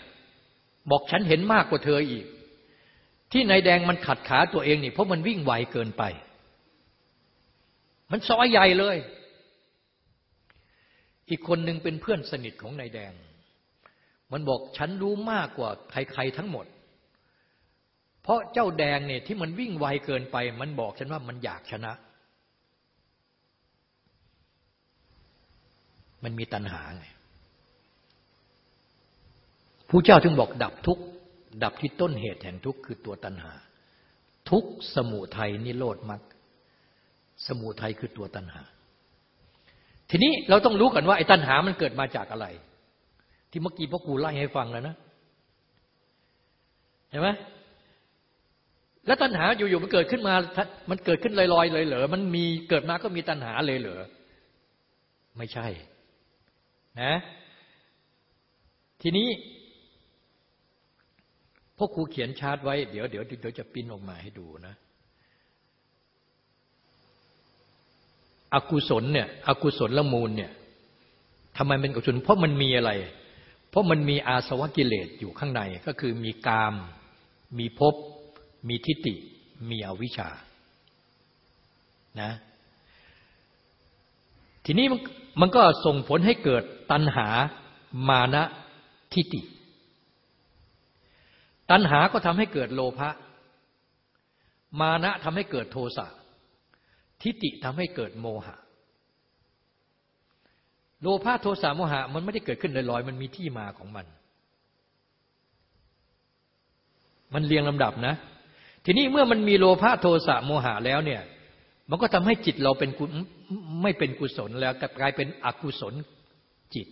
บอกฉันเห็นมากกว่าเธออีก ที่นายแดงมันขัดขาตัวเองนี่เพราะมันวิ่งไวเกินไป มันซอยใหญ่เลย อีกคนหนึ่งเป็นเพื่อนสนิทของนายแดง มันบอกฉันรู้มากกว่าใครๆทั้งหมด เพราะเจ้าแดงเนี่ยที่มันวิ่งไวเกินไป มันบอกฉันว่ามันอยากชนะ มันมีตัณหาไงผู้เจ้าถึงบอกดับทุกดับที่ต้นเหตุแห่งทุกคือตัวตัณหา ทุกสมุทัยนิโรธมรรค สมุทัยคือตัวตัณหา ทีนี้เราต้องรู้กันว่าไอ้ตัณหามันเกิดมาจากอะไร ที่เมื่อกี้พ่อครูไล่ให้ฟังแล้วนะเห็นไหมแล้วตัณหาอยู่ๆมันเกิดขึ้นมา มันเกิดขึ้นลอยๆเลยเหรอ มันมีเกิดมาก็มีตัณหาเลยเหรอ ไม่ใช่ นะ ทีนี้พวกครูเขียนชาร์ตไว้ เดี๋ยวเดี๋ยวเดี๋ยวจะปิ้นออกมาให้ดูนะ อกุศลเนี่ยอกุศลละมูลเนี่ยทำไมเป็นอกุศลเพราะมันมีอะไร เพราะมันมีอาสวะกิเลสอยู่ข้างในก็คือมีกาม มีภพมีทิฏฐิมีอวิชชานะทีนี้มันก็ส่งผลให้เกิดตัณหามานะทิฏฐิตัณหาก็ทำให้เกิดโลภะมานะทำให้เกิดโทสะ ทิฏฐิทำให้เกิดโมหะ โลภะโทสะโมหะ มันไม่ได้เกิดขึ้นลอยๆ มันมีที่มาของมัน มันเรียงลำดับนะ ทีนี้เมื่อมันมีโลภะโทสะโมหะแล้วเนี่ย มันก็ทำให้จิตเราเป็นไม่เป็นกุศลแล้วกลายเป็นอกุศลจิต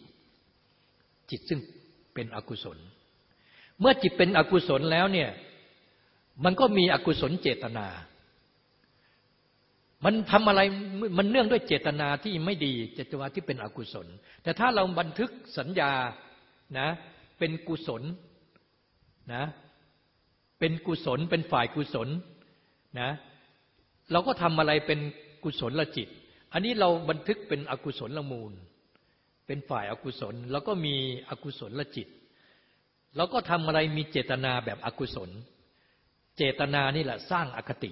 จิตซึ่งเป็นอกุศล เมื่อจิตเป็นอกุศลแล้วเนี่ย มันก็มีอกุศลเจตนา มันทำอะไรมันเนื่องด้วยเจตนาที่ไม่ดีเจตนาที่เป็นอกุศล แต่ถ้าเราบันทึกสัญญานะเป็นกุศลนะเป็นกุศลเป็นฝ่ายกุศลนะเราก็ทำอะไรเป็นกุศลละจิต อันนี้เราบันทึกเป็นอกุศลละมูล เป็นฝ่ายอากุศล แล้วก็มีอกุศลละจิตเราก็ทำอะไรมีเจตนาแบบอกุศล เจตนานี่แหละสร้างอคติ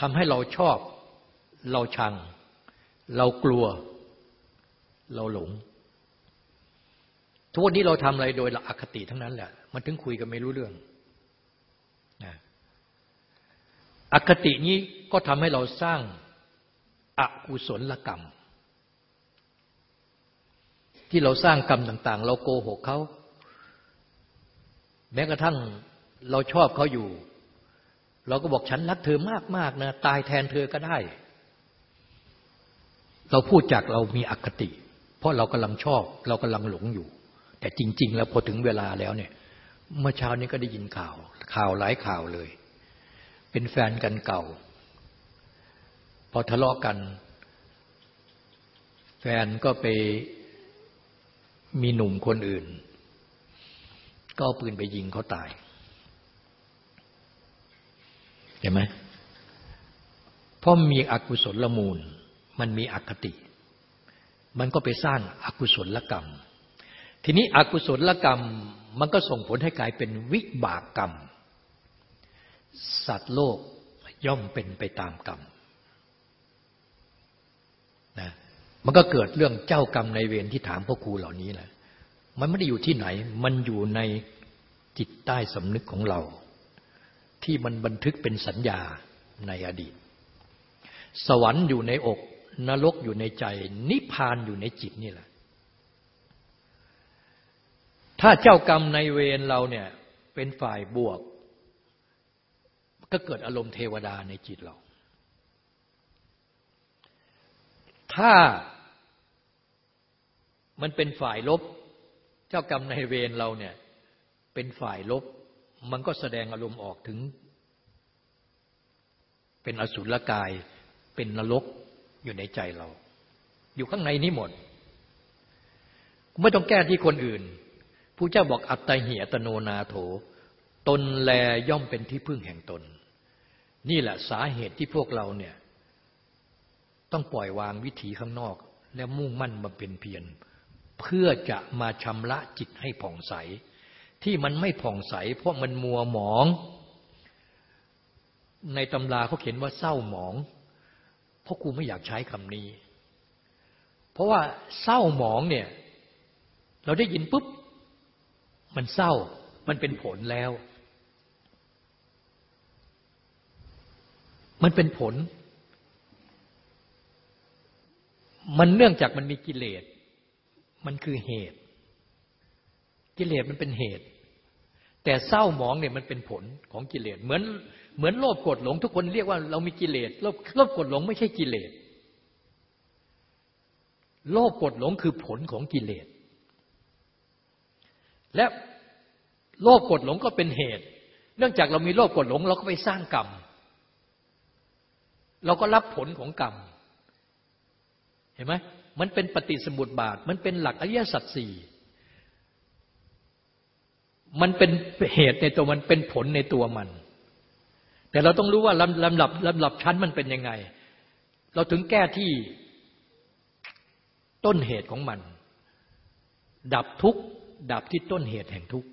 ทำให้เราชอบ เราชัง เรากลัว เราหลง ทุกวันนี้เราทำอะไรโดยอคติทั้งนั้นแหละ มันถึงคุยกันไม่รู้เรื่องนะอคตินี้ก็ทำให้เราสร้างอกุศลกรรม ที่เราสร้างกรรมต่าง ๆ เราโกหกเขา แม้กระทั่งเราชอบเขาอยู่ เราก็บอกฉันรักเธอมากๆนะตายแทนเธอก็ได้ เราพูดจากเรามีอคติ เพราะเรากำลังชอบ เรากำลังหลงอยู่ แต่จริง ๆ แล้วพอถึงเวลาแล้วเนี่ย เมื่อเช้านี้ก็ได้ยินข่าว ข่าวหลายข่าวเลย เป็นแฟนกันเก่า พอทะเลาะกัน แฟนก็ไปมีหนุ่มคนอื่น ก็เอาปืนไปยิงเขาตาย เห็นไหมเพราะมีอกุศลละมูล มันมีอคติ มันก็ไปสร้างอากุศลกรรม ทีนี้อกุศลกรรมมันก็ส่งผลให้กลายเป็นวิบากกรรม สัตว์โลกย่อมเป็นไปตามกรรมนะมันก็เกิดเรื่องเจ้ากรรมในเวรที่ถามพ่อครูเหล่านี้แหละมันไม่ได้อยู่ที่ไหน มันอยู่ในจิตใต้สำนึกของเรา ที่มันบันทึกเป็นสัญญาในอดีต สวรรค์อยู่ในอก นรกอยู่ในใจ นิพพานอยู่ในจิตนี่แหละ ถ้าเจ้ากรรมในเวรเราเนี่ยเป็นฝ่ายบวก ก็เกิดอารมณ์เทวดาในจิตเรา ถ้ามันเป็นฝ่ายลบ เจ้ากรรมในเวรเราเนี่ยเป็นฝ่ายลบ มันก็แสดงอารมณ์ออกถึง เป็นอสุรกาย เป็นนรกอยู่ในใจเรา อยู่ข้างในนี้หมด ไม่ต้องแก้ที่คนอื่นผู้เจ้าบอกอัตตาหิอัตโนนาโถ ตนแลย่อมเป็นที่พึ่งแห่งตน นี่แหละสาเหตุที่พวกเราเนี่ย ต้องปล่อยวางวิถีข้างนอก และมุ่งมั่นมาเป็นเพียรเพื่อจะมาชำระจิตให้ผ่องใส ที่มันไม่ผ่องใส เพราะมันมัวหมอง ในตำราเขาเขียนว่าเศร้าหมอง เพราะครูไม่อยากใช้คำนี้ เพราะว่าเศร้าหมองเนี่ย เราได้ยินปุ๊บ มันเศร้า มันเป็นผลแล้ว มันเป็นผล มันเนื่องจากมันมีกิเลส มันคือเหตุกิเลสมันเป็นเหตุ แต่เศร้าหมองเนี่ยมันเป็นผลของกิเลสเหมือนเหมือนโลภโกดหลง ทุกคนเรียกว่าเรามีกิเลสโลภโลภกดหลงไม่ใช่กิเลสโลภโกดหลงคือผลของกิเลส และโลภโกดหลงก็เป็นเหตุ เนื่องจากเรามีโลภโกดหลง เราก็ไปสร้างกรรม เราก็รับผลของกรรม เห็นไหมมันเป็นปฏิสมุติบาท มันเป็นหลักอริยสัจสี่ มันเป็นเหตุในตัวมันเป็นผลในตัวมัน แต่เราต้องรู้ว่าลำลำดับลำดับชั้นมันเป็นยังไง เราถึงแก้ที่ต้นเหตุของมัน ดับทุกดับที่ต้นเหตุแห่งทุก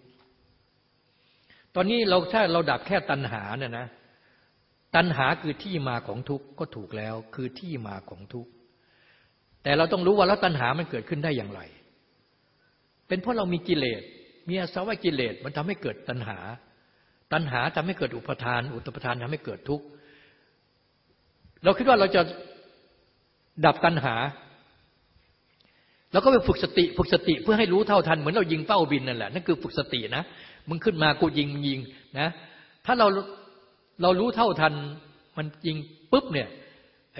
ตอนนี้เราถ้าเราดับแค่ตัณหาเนี่ยนะ ตัณหาคือที่มาของทุกข์ก็ถูกแล้วคือที่มาของทุกข์แต่เราต้องรู้ว่าแล้วตัณหามันเกิดขึ้นได้อย่างไร เป็นเพราะเรามีกิเลส มีอาสวะกิเลสมันทำให้เกิดตัณหา ตัณหาทำให้เกิดอุปทาน อุปทานทำให้เกิดทุกข์เราคิดว่าเราจะดับตัณหาเราก็ไปฝึกสติฝึกสติเพื่อให้รู้เท่าทันเหมือนเรายิงเป้าบินนั่นแหละนั่นคือฝึกสตินะมึงขึ้นมากูยิงยิงนะ ถ้าเราเรารู้เท่าทันมันยิงปุ๊บเนี่ย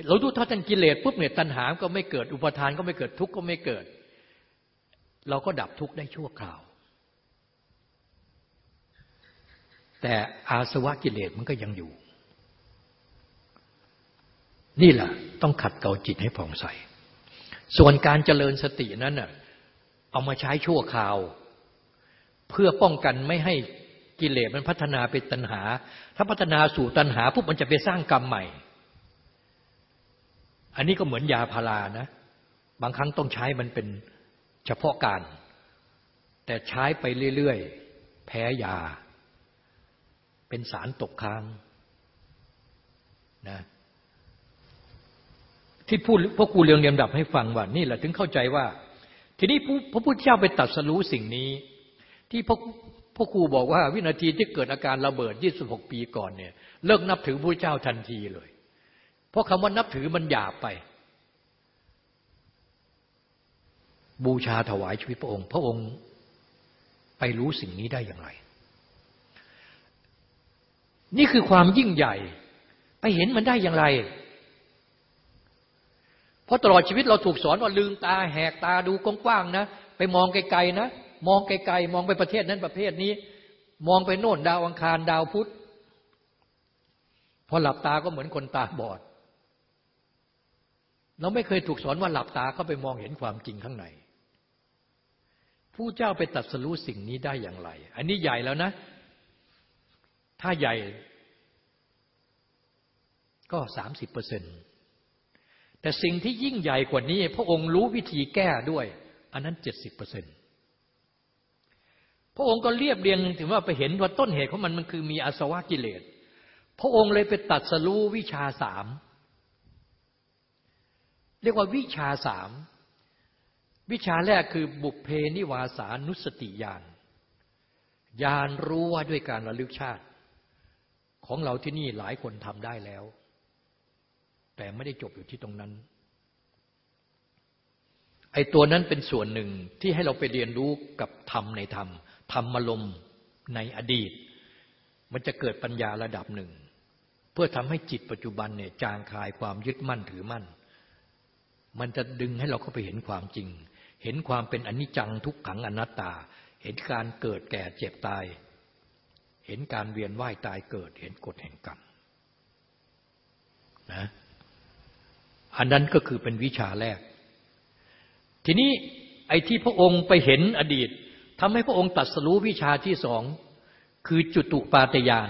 เรารู้เท่าทันกิเลสปุ๊บเนี่ยตัณหาก็ไม่เกิดอุปทานก็ไม่เกิดทุกข์ก็ไม่เกิด เราก็ดับทุกข์ได้ชั่วคราว แต่อาสวะกิเลสมันก็ยังอยู่ นี่แหละต้องขัดเกลาจิตให้ผ่องใส ส่วนการเจริญสตินั้นน่ะเอามาใช้ชั่วคราว เพื่อป้องกันไม่ให้กิเลสมันพัฒนาเป็นตัณหา ถ้าพัฒนาสู่ตัณหาปุ๊บมันจะไปสร้างกรรมใหม่ อันนี้ก็เหมือนยาพารานะ บางครั้งต้องใช้มันเป็นเฉพาะการ แต่ใช้ไปเรื่อย ๆ แพ้ยา เป็นสารตกค้างนะที่พูดพวกกูเรียงเรียมดับให้ฟังว่านี่แหละถึงเข้าใจว่า ทีนี้พระพุทธเจ้าไปตัดสรู้สิ่งนี้ ที่พวกพวกครูบอกว่า วินาทีที่เกิดอาการระเบิด 26 ปีก่อนเนี่ย เลิกนับถือพระเจ้าทันทีเลย เพราะคำว่านับถือมันหยาบไป บูชาถวายชีวิตพระองค์ พระองค์ไปรู้สิ่งนี้ได้อย่างไร นี่คือความยิ่งใหญ่ ไปเห็นมันได้อย่างไร เพราะตลอดชีวิตเราถูกสอนว่าลืมตาแหกตาดูกว้างๆนะ ไปมองไกลๆนะ มองไกลๆ มองไปประเทศนั้นประเทศนี้ มองไปโน่นดาวอังคารดาวพุธ พอหลับตาก็เหมือนคนตาบอด เราไม่เคยถูกสอนว่าหลับตาเข้าไปมองเห็นความจริงข้างในผู้เจ้าไปตัดสรู้สิ่งนี้ได้อย่างไร อันนี้ใหญ่แล้วนะ ถ้าใหญ่ก็สามสิบเปอร์เซ็นต์แต่สิ่งที่ยิ่งใหญ่กว่านี้ พระองค์รู้วิธีแก้ด้วย อันนั้นเจ็ดสิบเปอร์เซ็นต์พระองค์ก็เรียบเรียงถึงว่าไปเห็นว่าต้นเหตุของมันมันคือมีอาสวะกิเลส พระองค์เลยไปตัดสรู้วิชาสาม เรียกว่าวิชาสาม วิชาแรกคือบุพเพนิวาสานุสติญาณญาณรู้ว่าด้วยการระลึกชาติ ของเราที่นี่หลายคนทำได้แล้ว แต่ไม่ได้จบอยู่ที่ตรงนั้น ไอ้ตัวนั้นเป็นส่วนหนึ่งที่ให้เราไปเรียนรู้กับธรรมในธรรมธรรมลมในอดีต มันจะเกิดปัญญาระดับหนึ่ง เพื่อทำให้จิตปัจจุบันเนี่ยจางคลายความยึดมั่นถือมั่น มันจะดึงให้เราเข้าไปเห็นความจริง เห็นความเป็นอนิจจังทุกขังอนัตตา เห็นการเกิดแก่เจ็บตาย เห็นการเวียนว่ายตายเกิด เห็นกฎแห่งกรรมนะอันนั้นก็คือเป็นวิชาแรก ทีนี้ไอ้ที่พระองค์ไปเห็นอดีตทำให้พระองค์ตัดสรู้วิชาที่สอง คือจุตุปาตยาน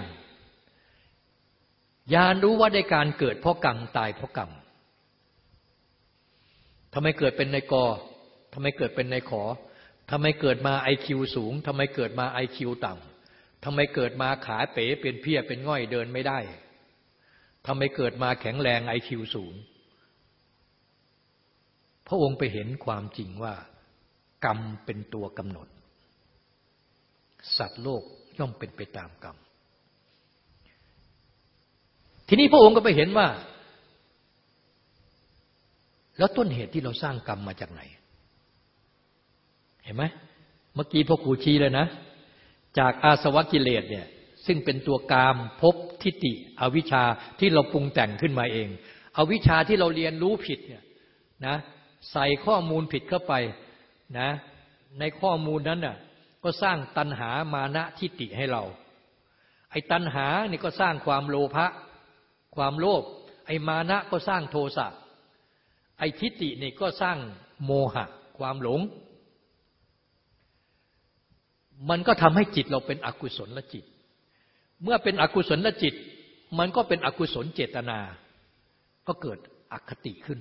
ยานรู้ว่าได้การเกิดเพราะกรรมตายเพราะกรรมทำไมเกิดเป็นในกอทำไมเกิดเป็นในขอทำไมเกิดมาไอคิวสูงทำไมเกิดมาไอคิวต่ำ ทำไมเกิดมาขาเป๋เป็นเพี้ยเป็นง่อยเดินไม่ได้ทำไมเกิดมาแข็งแรงไอคิวสูง พระองค์ไปเห็นความจริงว่า กรรมเป็นตัวกำหนด สัตว์โลกย่อมเป็นไปตามกรรม ทีนี้พระองค์ก็ไปเห็นว่า แล้วต้นเหตุที่เราสร้างกรรมมาจากไหน เห็นไหมเมื่อกี้พ่อครูชี้เลยนะ จากอาสวะกิเลสเนี่ยซึ่งเป็นตัวกามภพทิฏฐิอวิชชาที่เราปรุงแต่งขึ้นมาเอง อวิชชาที่เราเรียนรู้ผิดเนี่ยนะใส่ข้อมูลผิดเข้าไปนะในข้อมูลนั้นน่ะก็สร้างตัณหามานะทิฏฐิให้เรา ไอ้ตัณหานี่ก็สร้างความโลภะความโลภไอ้มานะก็สร้างโทสะไอ้ทิฏฐินี่ก็สร้างโมหะ ความหลง มันก็ทำให้จิตเราเป็นอกุศลละจิต เมื่อเป็นอกุศลลจิต มันก็เป็นอกุศลเจตนา ก็เกิดอคติขึ้น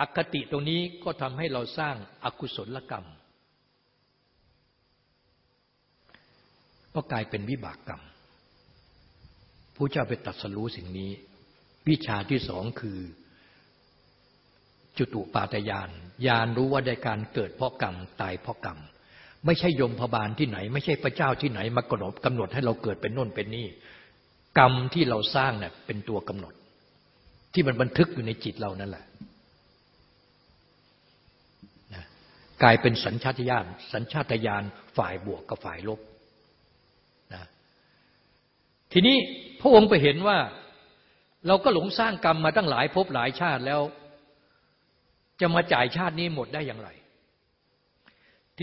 อคติตรงนี้ก็ทำให้เราสร้างอากุศลกรรม ก็กลายเป็นวิบากกรรมผู้เจ้าไปตัดสรู้สิ่งนี้ วิชาที่สองคือจุตุปาตยานยานรู้ว่าได้การเกิดเพราะกรรม ตายเพราะกรรม ไม่ใช่ยมพบาลที่ไหน ไม่ใช่พระเจ้าที่ไหน มากำหนดกำหนดให้เราเกิดเป็นน่นเป็นนี่ กรรมที่เราสร้างเนี่ยเป็นตัวกำหนด ที่มันบันทึกอยู่ในจิตเรานั่นแหละนะกลายเป็นสัญชาตญาณสัญชาตญาณฝ่ายบวกกับฝ่ายลบนะทีนี้พระองค์ไปเห็นว่า เราก็หลงสร้างกรรมมาตั้งหลายภพหลายชาติแล้ว จะมาจ่ายชาตินี้หมดได้อย่างไร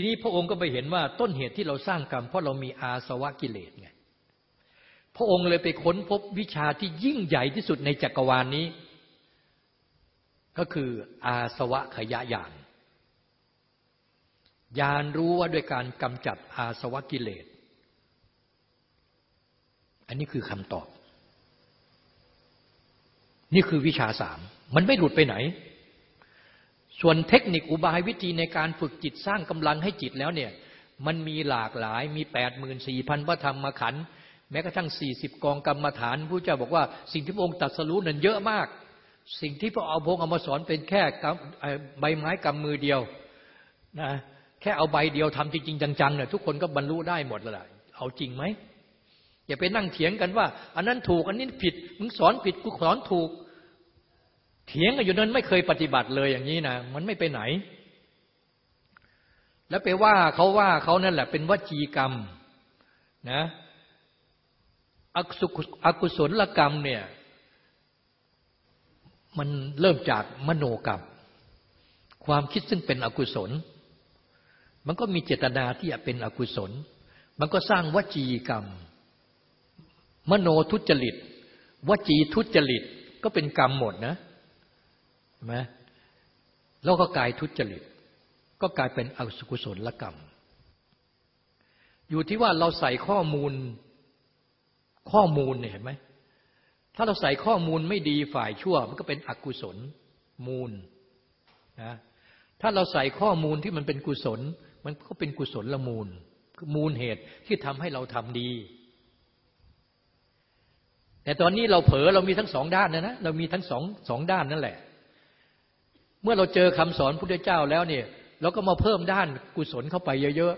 ทีนี้พระองค์ก็ไปเห็นว่าต้นเหตุที่เราสร้างกรรมเพราะเรามีอาสวะกิเลสไงพระองค์เลยไปค้นพบวิชาที่ยิ่งใหญ่ที่สุดในจักรวาลนนี้ ก็คืออาสวะขยะยานยานรู้ว่าด้วยการกำจัดอาสวะกิเลส อันนี้คือคำตอบ นี่คือวิชาสาม มันไม่หลุดไปไหน ส่วนเทคนิคอุบายวิธีในการฝึกจิตสร้างกำลังให้จิตแล้วเนี่ย มันมีหลากหลายมีแปดหมื่นสี่พันพระธรรมขันธ์แม้กระทั่งสี่สิบกองกรรมฐานผู้เจ้าบอกว่าสิ่งที่พระองค์ตัดสรู้นั้นเยอะมาก สิ่งที่พระเอาพงเอามาสอนเป็นแค่ใบไม้กำมือเดียวนะแค่เอาใบเดียวทำจริงๆจังๆเนี่ยทุกคนก็บรรลุได้หมดแล้วเอาจริงไหมอย่าไปนั่งเถียงกันว่า อันนั้นถูกอันนี้ผิดมึงสอนผิดกูสอนถูก เถียงกันอยู่นั้นไม่เคยปฏิบัติเลยอย่างนี้นะมันไม่ไปไหน แล้วไปว่าเขาว่าเขานั่นแหละเป็นวจีกรรมนะอกุศลกรรมเนี่ยมันเริ่มจากมโนกรรม ความคิดซึ่งเป็นอกุศล มันก็มีเจตนาที่จะเป็นอกุศล มันก็สร้างวจีกรรม มโนทุจริต วจีทุจริตก็เป็นกรรมหมดนะ ไหมแล้วก็กลายทุจริต ก็กลายเป็นอกุศลกรรม อยู่ที่ว่าเราใส่ข้อมูลข้อมูลเนี่ยเห็นไหมถ้าเราใส่ข้อมูลไม่ดีฝ่ายชั่ว มันก็เป็นอกุศลมูลนะถ้าเราใส่ข้อมูลที่มันเป็นกุศล มันก็เป็นกุศลละมูลคือมูลเหตุที่ทำให้เราทำดี แต่ตอนนี้เราเผลอเรามีทั้งสองด้านนะนะเรามีทั้งสองสองด้านนั่นแหละ เมื่อเราเจอคำสอนพุทธเจ้าแล้วเนี่ย เราก็มาเพิ่มด้านกุศลเข้าไปเยอะ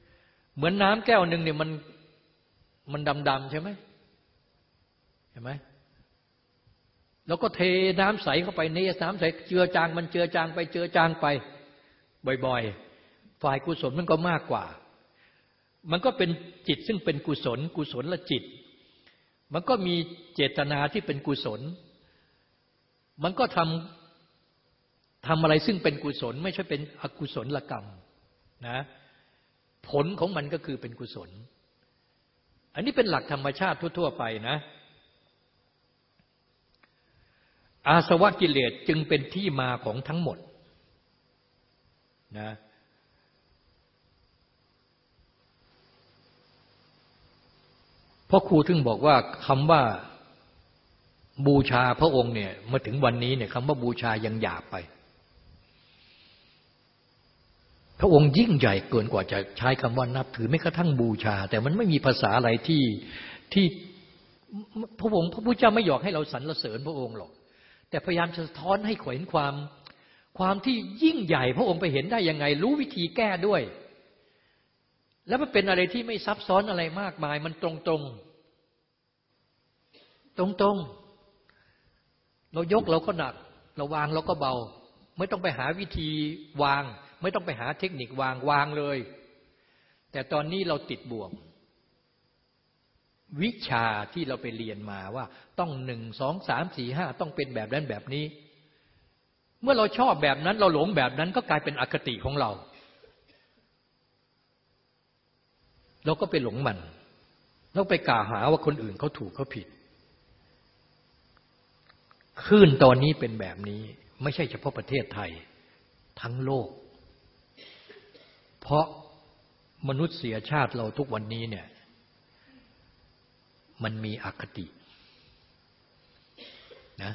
ๆ เหมือนน้ำแก้วหนึ่งเนี่ยมันมันดำๆใช่ไหมเห็นไหมแล้วก็เทน้ำใสเข้าไปนี่น้ำใสเจือจางมันเจือจางไปเจือจางไป บ่อยๆ ฝ่ายกุศลมันก็มากกว่า มันก็เป็นจิตซึ่งเป็นกุศล กุศลละจิต มันก็มีเจตนาที่เป็นกุศล มันก็ทำ ทำอะไรซึ่งเป็นกุศลไม่ใช่เป็นอกุศลกรรมนะผลของมันก็คือเป็นกุศล อันนี้เป็นหลักธรรมชาติทั่ว ๆ ไปนะ อาสวะกิเลสจึงเป็นที่มาของทั้งหมดนะเพราะครูถึงบอกว่าคำว่าบูชาพระองค์เนี่ยมาถึงวันนี้เนี่ยคำว่าบูชายังหยาบไป พระองค์ยิ่งใหญ่เกินกว่าจะใช้คำว่านับถือไม่กระทั่งบูชา แต่มันไม่มีภาษาอะไรที่ที่พระองค์พระพุทธเจ้าไม่อยากให้เราสรรเสริญพระองค์หรอก แต่พยายามจะสะท้อนให้เห็นความความที่ยิ่งใหญ่พระองค์ไปเห็นได้ยังไง รู้วิธีแก้ด้วย แล้วมันเป็นอะไรที่ไม่ซับซ้อนอะไรมากมาย มันตรงตรงตรงตรงเรายกเราก็หนัก เราวางเราก็เบา ไม่ต้องไปหาวิธีวาง ไม่ต้องไปหาเทคนิควางวางเลย แต่ตอนนี้เราติดบ่วง วิชาที่เราไปเรียนมาว่า ต้องหนึ่งสองสามสี่ห้าต้องเป็นแบบนั้นแบบนี้ เมื่อเราชอบแบบนั้น เราหลงแบบนั้นก็กลายเป็นอคติของเรา เราก็ไปหลงมันเราไปกล่าวหาว่าคนอื่นเขาถูกเขาผิดคลื่นตอนนี้เป็นแบบนี้ ไม่ใช่เฉพาะประเทศไทย ทั้งโลก เพราะมนุษยชาติเราทุกวันนี้เนี่ย มันมีอคตินะ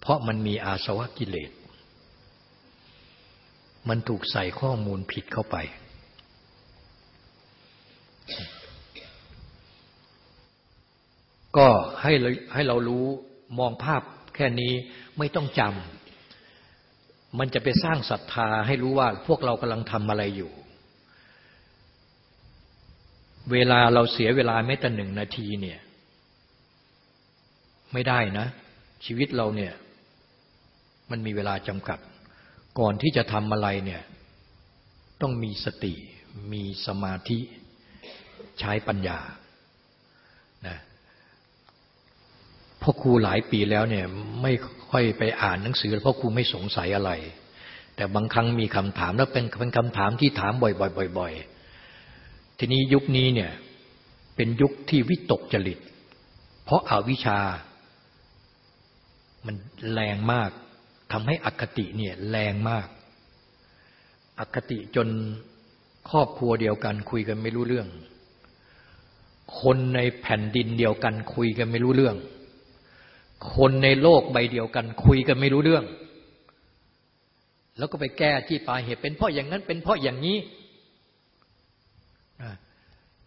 เพราะมันมีอาสวะกิเลส มันถูกใส่ข้อมูลผิดเข้าไป ก็ให้ให้เรารู้มองภาพแค่นี้ไม่ต้องจำ มันจะไปสร้างศรัทธาให้รู้ว่าพวกเรากำลังทำอะไรอยู่ เวลาเราเสียเวลาแม้แต่หนึ่งนาทีเนี่ย ไม่ได้นะ ชีวิตเราเนี่ย มันมีเวลาจำกัด ก่อนที่จะทำอะไรเนี่ย ต้องมีสติ มีสมาธิ ใช้ปัญญานะ พ่อครูหลายปีแล้วเนี่ยไม่ค่อยไปอ่านหนังสือเพราะครูไม่สงสัยอะไร แต่บางครั้งมีคำถามแล้วเป็นเป็นคำถามที่ถามบ่อยๆๆทีนี้ยุคนี้เนี่ยเป็นยุคที่วิตกจริต เพราะอาวิชา มันแรงมากทำให้อคติเนี่ยแรงมาก อคติจนครอบครัวเดียวกัน คุยกันไม่รู้เรื่อง คนในแผ่นดินเดียวกันคุยกันไม่รู้เรื่อง คนในโลกใบเดียวกัน คุยกันไม่รู้เรื่อง แล้วก็ไปแก้ที่ปลายเหตุ เป็นเพราะอย่างนั้นเป็นเพราะอย่างนี้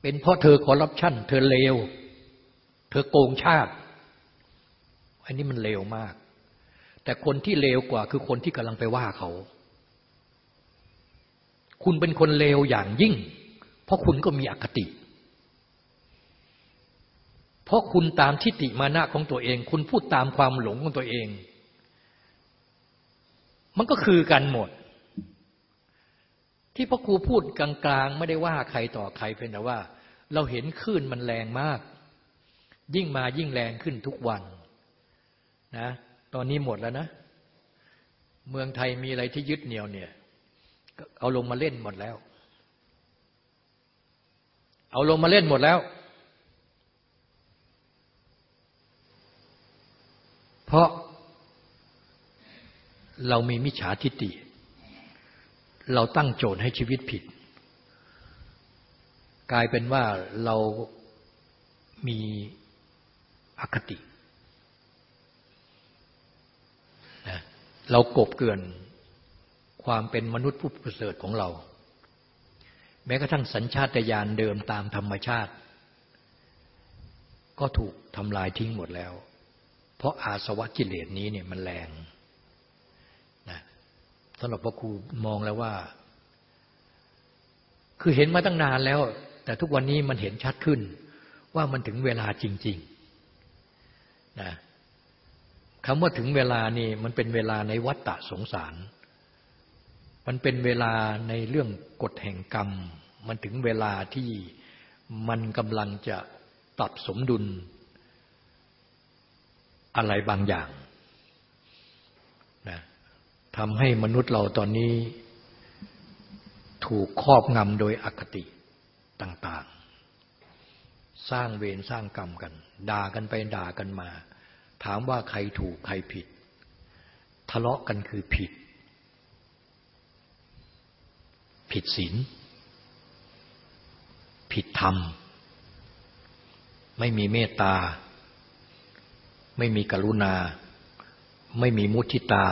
เป็นเพราะเธอคอร์รัปชันเธอเลว เธอโกงชาติ อันนี้มันเลวมาก แต่คนที่เลวกว่าคือคนที่กำลังไปว่าเขา คุณเป็นคนเลวอย่างยิ่ง เพราะคุณก็มีอคติ เพราะคุณตามทิฏฐิมานะของตัวเอง คุณพูดตามความหลงของตัวเอง มันก็คือกันหมด ที่พ่อครูพูดกลางๆ ไม่ได้ว่าใครต่อใครเพียงแต่ว่า เราเห็นคลื่นมันแรงมาก ยิ่งมายิ่งแรงขึ้นทุกวันนะ ตอนนี้หมดแล้วนะ เมืองไทยมีอะไรที่ยึดเหนี่ยวเนี่ยเอาลงมาเล่นหมดแล้ว เอาลงมาเล่นหมดแล้ว เพราะเรามีมิจฉาทิฏฐิเราตั้งโจทย์ให้ชีวิตผิด กลายเป็นว่าเรามีอคตินะเรากบเกินความเป็นมนุษย์ผู้ประเสริฐของเรา แม้กระทั่งสัญชาตญาณเดิมตามธรรมชาติ ก็ถูกทำลายทิ้งหมดแล้ว เพราะอาสวะกิเลสนี้เนี่ยมันแรงนะสำหรับพ่อครูมองแล้วว่า คือเห็นมาตั้งนานแล้ว แต่ทุกวันนี้มันเห็นชัดขึ้น ว่ามันถึงเวลาจริงๆนะคำว่าถึงเวลานี่มันเป็นเวลาในวัฏฏะสงสาร มันเป็นเวลาในเรื่องกฎแห่งกรรม มันถึงเวลาที่มันกำลังจะปรับสมดุล อะไรบางอย่างนะทำให้มนุษย์เราตอนนี้ถูกครอบงำโดยอคติต่างๆ สร้างเวรสร้างกรรมกัน ด่ากันไปด่ากันมา ถามว่าใครถูกใครผิด ทะเลาะกันคือผิด ผิดศีลผิดธรรม ไม่มีเมตตา ไม่มีกรุณา ไม่มีมุทิตา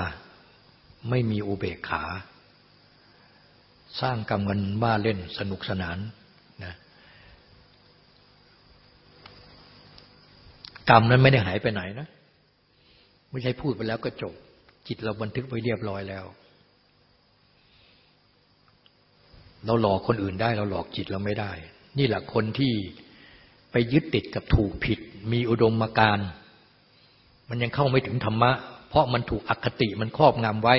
ไม่มีอุเบกขา สร้างกรรมกันบ้าเล่นสนุกสนานนะกรรมนั้นไม่ได้หายไปไหนนะ ไม่ใช่พูดไปแล้วก็จบ จิตเราบันทึกไว้เรียบร้อยแล้ว เราหลอกคนอื่นได้ เราหลอกจิตเราไม่ได้ นี่แหละคนที่ไปยึดติดกับถูกผิด มีอุดมการ มันยังเข้าไม่ถึงธรรมะ เพราะมันถูกอคติมันครอบงำไว้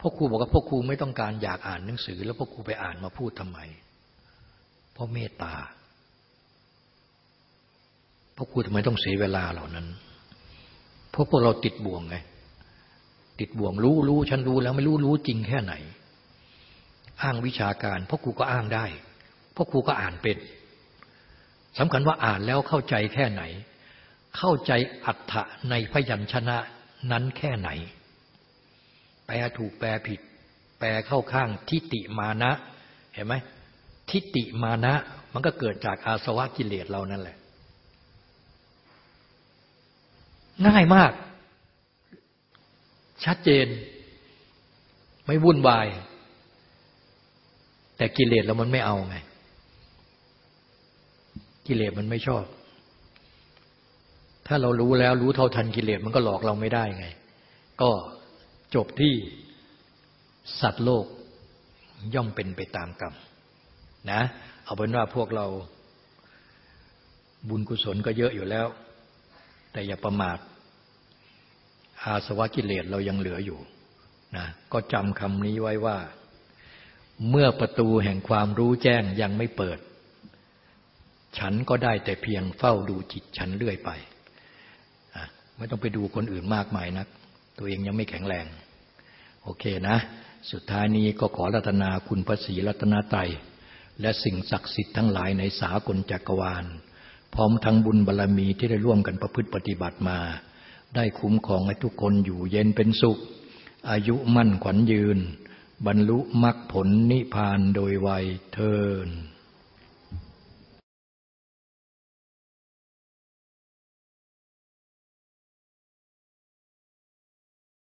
พ่อครูบอกว่าพ่อครูไม่ต้องการอยากอ่านหนังสือ แล้วพ่อครูไปอ่านมาพูดทำไม เพราะเมตตาพ่อครูทำไมต้องเสียเวลาเหล่านั้นเพราะพวกเราติดบ่วงไงติดบ่วงรู้รู้ฉันรู้แล้วไม่รู้รู้จริงแค่ไหน อ้างวิชาการพ่อครูก็อ้างได้พ่อครูก็อ่านเป็น สำคัญว่าอ่านแล้วเข้าใจแค่ไหน เข้าใจอัฏฐะในพยัญชนะนั้นแค่ไหน แปลถูกแปลผิด แปลเข้าข้างทิฏฐิมานะ เห็นไหมทิฏฐิมานะมันก็เกิดจากอาสวะกิเลสเรานั่นแหละ ง่ายมาก ชัดเจน ไม่วุ่นวาย แต่กิเลสเรามันไม่เอาไง กิเลสมันไม่ชอบ ถ้าเรารู้แล้วรู้เท่าทันกิเลสมันก็หลอกเราไม่ได้ไง ก็จบที่สัตว์โลกย่อมเป็นไปตามกรรมนะ เอาเป็นว่าพวกเราบุญกุศลก็เยอะอยู่แล้ว แต่อย่าประมาทอาสวะกิเลสเรายังเหลืออยู่นะก็จำคำนี้ไว้ว่า เมื่อประตูแห่งความรู้แจ้งยังไม่เปิด ฉันก็ได้แต่เพียงเฝ้าดูจิตฉันเรื่อยไปไม่ต้องไปดูคนอื่นมากมายนัก ตัวเองยังไม่แข็งแรง โอเคนะ สุดท้ายนี้ก็ขอรัตนาคุณพระศรีรัตนตรัยและสิ่งศักดิ์สิทธิ์ทั้งหลายในสากลจักรวาล พร้อมทั้งบุญบารรมีที่ได้ร่วมกันประพฤติปฏิบัติมา ได้คุ้มครองให้ทุกคนอยู่เย็นเป็นสุข อายุมั่นขวัญยืน บรรลุมรรคผลนิพพานโดยไวยเทิน